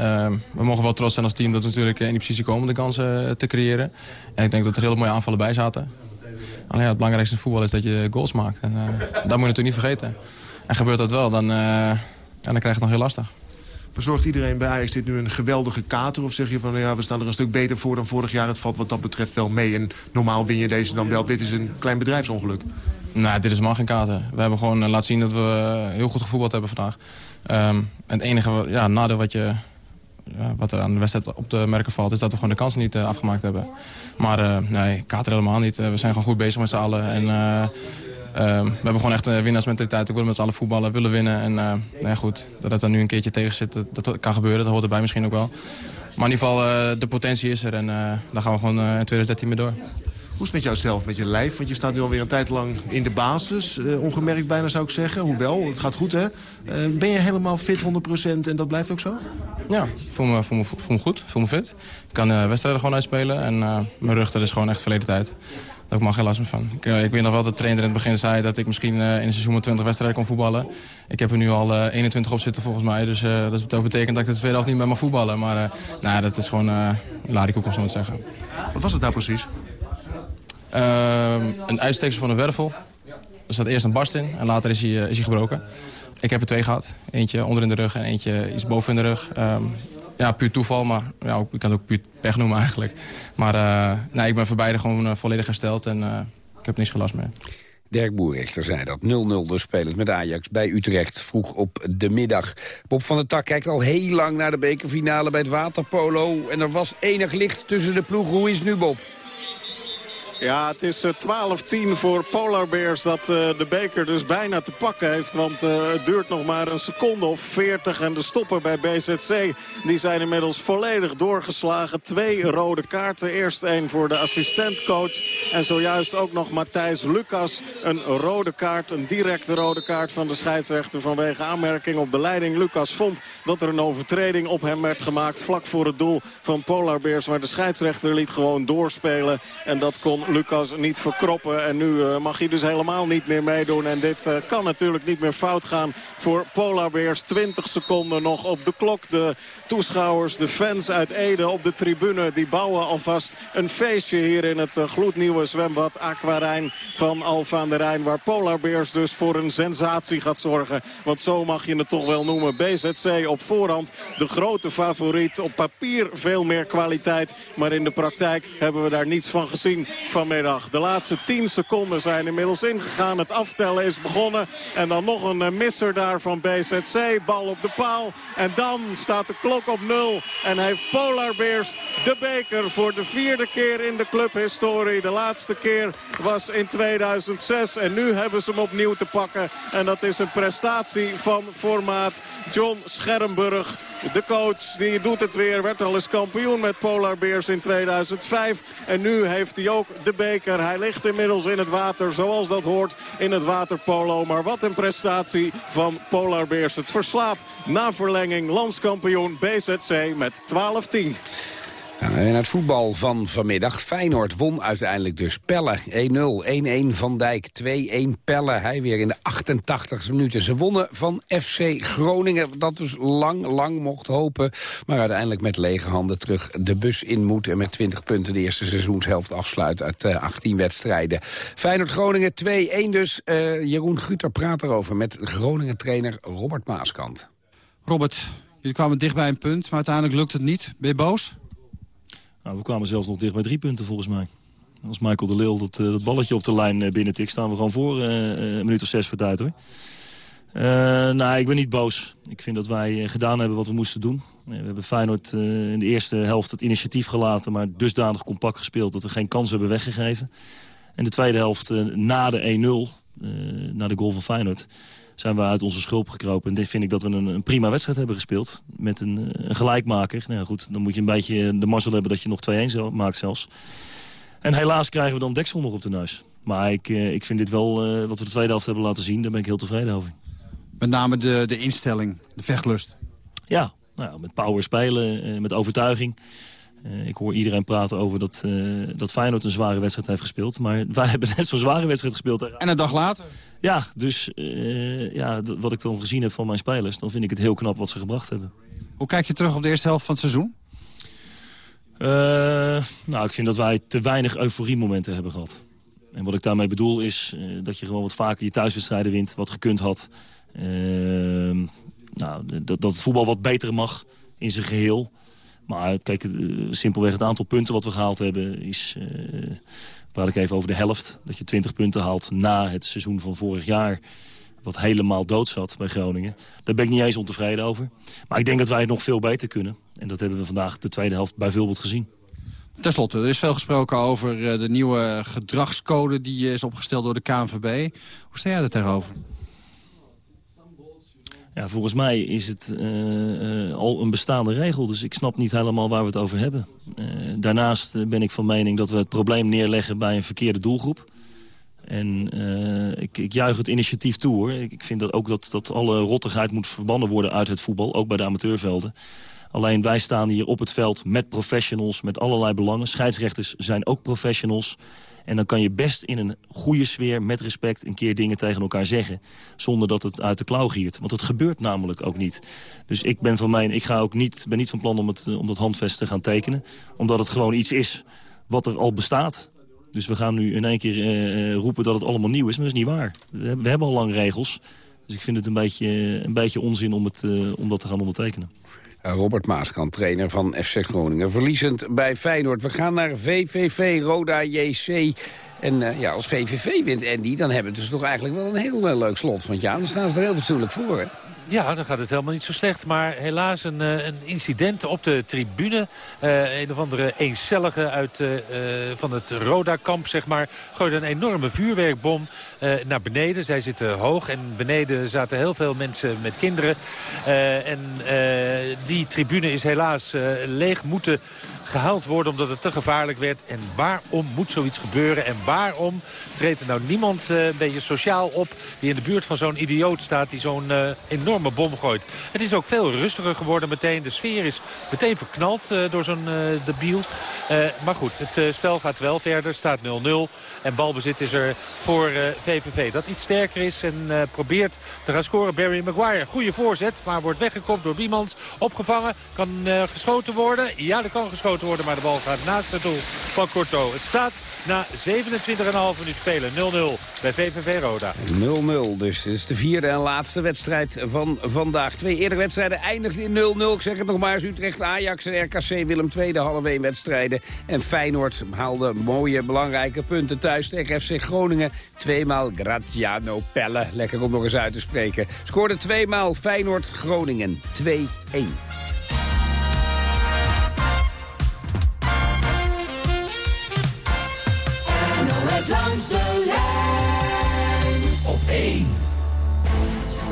Uh, we mogen wel trots zijn als team dat we natuurlijk in die positie komen om de kansen te creëren. En ik denk dat er hele mooie aanvallen bij zaten. Alleen ja, het belangrijkste in voetbal is dat je goals maakt. En, uh, dat moet je natuurlijk niet vergeten. En gebeurt dat wel, dan, ja, dan krijg je het nog heel lastig. Verzorgt iedereen bij Ajax dit nu een geweldige kater? Of zeg je van ja, we staan er een stuk beter voor dan vorig jaar. Het valt wat dat betreft wel mee. En normaal win je deze dan wel. Dit is een klein bedrijfsongeluk. Nou, dit is helemaal geen kater. We hebben gewoon laten zien dat we heel goed gevoetbald hebben vandaag. Um, en het enige ja, nadeel wat je ja, wat er aan de wedstrijd op te merken valt... is dat we gewoon de kansen niet uh, afgemaakt hebben. Maar uh, nee, kater helemaal niet. Uh, we zijn gewoon goed bezig met z'n allen. En, we hebben gewoon echt een winnaarsmentaliteit. We willen met z'n allen voetballen, willen winnen. En goed, dat het er nu een keertje tegen zit, dat, dat kan gebeuren. Dat hoort erbij misschien ook wel. Maar in ieder geval, de potentie is er. En daar gaan we gewoon in 2013 mee door. Hoe is het met jouzelf, met je lijf? Want je staat nu alweer een tijd lang in de basis. Uh, ongemerkt bijna zou ik zeggen. Hoewel, het gaat goed hè. Uh, ben je helemaal fit 100% en dat blijft ook zo? Ja, ik voel me, voel me, voel me goed, voel me fit. Ik kan uh, wedstrijden gewoon uitspelen en uh, mijn rug, dat is gewoon echt verleden tijd. Daar heb ik maar geen last meer van. Ik, uh, ik weet nog wel dat de trainer in het begin zei dat ik misschien in een seizoen met 20 wedstrijden kon voetballen. Ik heb er nu al 21 op zitten volgens mij, dus dat betekent dat ik de tweede helft niet meer mag voetballen. Maar nou, dat is gewoon uh, larikoek om zo te zeggen. Wat was het nou precies? Ehm, een uitsteeksel van een wervel. Er zat eerst een barst in en later is hij, is hij gebroken. Ik heb er twee gehad. Eentje onder in de rug en eentje iets boven in de rug. Um, ja, puur toeval, maar ja, ik kan het ook puur pech noemen eigenlijk. Maar uh, nee, ik ben voor beide gewoon uh, volledig hersteld en ik heb niets gelast meer. Dirk Boerichter zei dat. 0-0 dus spelend met Ajax bij Utrecht vroeg op de middag. Bob van der Tak kijkt al heel lang naar de bekerfinale bij het waterpolo. En er was enig licht tussen de ploegen. Hoe is nu, Bob? Ja, het is 12-10 voor Polar Bears dat uh, de beker dus bijna te pakken heeft. Want uh, het duurt nog maar een seconde of 40. En de stoppen bij BZC die zijn inmiddels volledig doorgeslagen. Twee rode kaarten. Eerst één voor de assistentcoach. En zojuist ook nog Matthijs Lucas. Een rode kaart, een directe rode kaart van de scheidsrechter vanwege aanmerking op de leiding. Lucas vond dat er een overtreding op hem werd gemaakt vlak voor het doel van Polar Bears. Maar de scheidsrechter liet gewoon doorspelen. En dat kon Lucas niet verkroppen. En nu uh, mag hij dus helemaal niet meer meedoen. En dit uh, kan natuurlijk niet meer fout gaan voor Polar Bears. 20 seconden nog op de klok. De toeschouwers, de fans uit Ede op de tribune... die bouwen alvast een feestje hier in het uh, gloednieuwe zwembad Aquarijn van Alfa aan de Rijn. Waar Polar Bears dus voor een sensatie gaat zorgen. Want zo mag je het toch wel noemen. BZC op voorhand de grote favoriet. Op papier veel meer kwaliteit. Maar in de praktijk hebben we daar niets van gezien De laatste 10 seconden zijn inmiddels ingegaan. Het aftellen is begonnen. En dan nog een uh, misser daar van BZC. Bal op de paal. En dan staat de klok op nul. En heeft Polar Bears de beker voor de vierde keer in de clubhistorie. De laatste keer was in 2006. En nu hebben ze hem opnieuw te pakken. En dat is een prestatie van formaat John Schermburg. De coach die doet het weer. Werd al eens kampioen met Polar Bears in 2005. En nu heeft hij ook de beker. Hij ligt inmiddels in het water zoals dat hoort in het waterpolo. Maar wat een prestatie van Polar Bears. Het verslaat na verlenging landskampioen BZC met 12-10. En het voetbal van vanmiddag. Feyenoord won uiteindelijk dus Pelle 1-0. 1-1 Van Dijk 2-1 Pelle. Hij weer in de 88 minuten. Ze wonnen van FC Groningen. Dat dus lang, lang mocht hopen. Maar uiteindelijk met lege handen terug de bus in moet. En met 20 punten de eerste seizoenshelft afsluit uit uh, 18 wedstrijden. Feyenoord-Groningen 2-1 dus. Uh, Jeroen Guter praat erover met Groningen-trainer Robert Maaskant. Robert, jullie kwamen dicht bij een punt, maar uiteindelijk lukt het niet. Ben je boos? Nou, we kwamen zelfs nog dicht bij drie punten volgens mij. Als Michael de Leeuw dat, uh, dat balletje op de lijn uh, binnentikt... staan we gewoon voor uh, een minuut of zes tijd, hoor. nou, ik ben niet boos. Ik vind dat wij gedaan hebben wat we moesten doen. we hebben Feyenoord in de eerste helft het initiatief gelaten... maar dusdanig compact gespeeld dat we geen kans hebben weggegeven. En de tweede helft na de 1-0, na de goal van Feyenoord zijn we uit onze schulp gekropen. En dit vind ik dat we een, een prima wedstrijd hebben gespeeld. Met een, een gelijkmaker. Nou ja, goed, dan moet je een beetje de mazzel hebben dat je nog 2-1 maakt zelfs. En helaas krijgen we dan deksel nog op de neus. Maar ik, ik vind dit wel, uh, wat we de tweede helft hebben laten zien, daar ben ik heel tevreden over. Met name de, de instelling, de vechtlust. Ja, nou, met power spelen, met overtuiging. Uh, ik hoor iedereen praten over dat, uh, dat Feyenoord een zware wedstrijd heeft gespeeld. Maar wij hebben net zo'n zware wedstrijd gespeeld. En een dag later? Ja, dus uh, ja, wat ik dan gezien heb van mijn spelers... dan vind ik het heel knap wat ze gebracht hebben. Hoe kijk je terug op de eerste helft van het seizoen? nou, ik vind dat wij te weinig euforiemomenten hebben gehad. En wat ik daarmee bedoel is dat je gewoon wat vaker je thuiswedstrijden wint... wat gekund had. nou, dat, dat het voetbal wat beter mag in zijn geheel... Maar kijk, simpelweg het aantal punten wat we gehaald hebben is... Uh, praat ik even over de helft. Dat je 20 punten haalt na het seizoen van vorig jaar... wat helemaal dood zat bij Groningen. Daar ben ik niet eens ontevreden over. Maar ik denk dat wij het nog veel beter kunnen. En dat hebben we vandaag de tweede helft bijvoorbeeld gezien. Ten slotte, er is veel gesproken over de nieuwe gedragscode... die is opgesteld door de KNVB. Hoe sta jij er tegenover? Ja, volgens mij is het uh, uh, al een bestaande regel, dus ik snap niet helemaal waar we het over hebben. Uh, daarnaast ben ik van mening dat we het probleem neerleggen bij een verkeerde doelgroep. En ik, ik juich het initiatief toe, hoor. Ik, ik vind dat ook dat, dat alle rottigheid moet verbannen worden uit het voetbal, ook bij de amateurvelden. Alleen wij staan hier op het veld met professionals, met allerlei belangen. Scheidsrechters zijn ook professionals. En dan kan je best in een goede sfeer, met respect... een keer dingen tegen elkaar zeggen. Zonder dat het uit de klauw giert. Want het gebeurt namelijk ook niet. Dus ik ben van mij, ik ga ook niet, ben niet van plan om, het, om dat handvest te gaan tekenen. Omdat het gewoon iets is wat er al bestaat. Dus we gaan nu in één keer uh, roepen dat het allemaal nieuw is. Maar dat is niet waar. We hebben, al lang regels. Dus ik vind het een beetje, een beetje onzin om, het, om dat te gaan ondertekenen. Robert Maaskant, trainer van FC Groningen. Verliezend bij Feyenoord. We gaan naar VVV Roda JC. En uh, ja, als VVV wint Andy, dan hebben we dus toch eigenlijk wel een heel uh, leuk slot. Want ja, dan staan ze er heel fatsoenlijk voor, hè? Ja, dan gaat het helemaal niet zo slecht. Maar helaas een, een incident op de tribune. Uh, een of andere eencellige uit, uh, van het Roda-kamp, zeg maar. gooide een enorme vuurwerkbom naar beneden. Zij zitten hoog en beneden zaten heel veel mensen met kinderen. en die tribune is helaas leeg moeten gehaald worden omdat het te gevaarlijk werd. En waarom moet zoiets gebeuren? En waarom treedt er nou niemand uh, een beetje sociaal op... die in de buurt van zo'n idioot staat die zo'n uh, enorme bom gooit? Het is ook veel rustiger geworden meteen. De sfeer is meteen verknald uh, door zo'n debiel. maar goed, het spel gaat wel verder. staat 0-0. En balbezit is er voor VVV. Dat iets sterker is en probeert te gaan scoren. Barry Maguire, goede voorzet. Maar wordt weggekopt door Biemans. Opgevangen. Kan geschoten worden. Ja, dat kan geschoten worden. Maar de bal gaat naast het doel van Corto. Het staat na 27,5 minuut spelen. 0-0 bij VVV Roda. 0-0 dus. Dit is de vierde en laatste wedstrijd van vandaag. Twee eerdere wedstrijden eindigden in 0-0. Ik zeg het nog maar eens. Utrecht, Ajax en RKC Willem II de halve wedstrijden. En Feyenoord haalde mooie, belangrijke punten thuis tegen FC Groningen. Tweemaal Graziano Pelle. Lekker om nog eens uit te spreken. Scoorde tweemaal Feyenoord Groningen. 2-1.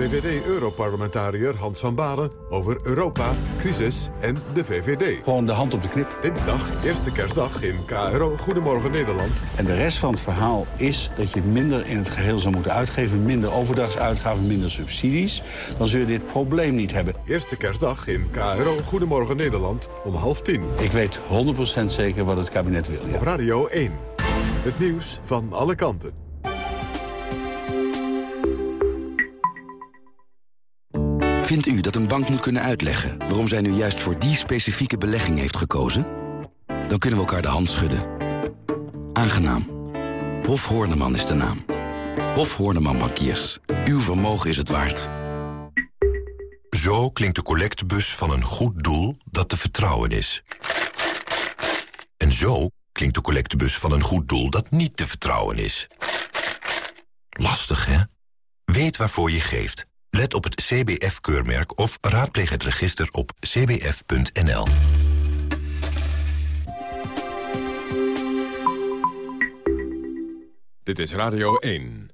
VVD-europarlementariër Hans van Balen over Europa, crisis en de VVD. Gewoon de hand op de knip. Dinsdag, eerste kerstdag in KRO Goedemorgen Nederland. En de rest van het verhaal is dat je minder in het geheel zou moeten uitgeven. Minder overdrachtsuitgaven, minder subsidies. Dan zul je dit probleem niet hebben. Eerste kerstdag in KRO Goedemorgen Nederland om half tien. Ik weet 100% zeker wat het kabinet wil, ja. Op Radio 1. Het nieuws van alle kanten. Vindt u dat een bank moet kunnen uitleggen... waarom zij nu juist voor die specifieke belegging heeft gekozen? Dan kunnen we elkaar de hand schudden. Aangenaam. Hof Horneman is de naam. Hof Horneman Bankiers. Uw vermogen is het waard. Zo klinkt de collectebus van een goed doel dat te vertrouwen is. En zo klinkt de collectebus van een goed doel dat niet te vertrouwen is. Lastig, hè? Weet waarvoor je geeft. Let op het CBF-keurmerk of raadpleeg het register op cbf.nl. Dit is Radio 1.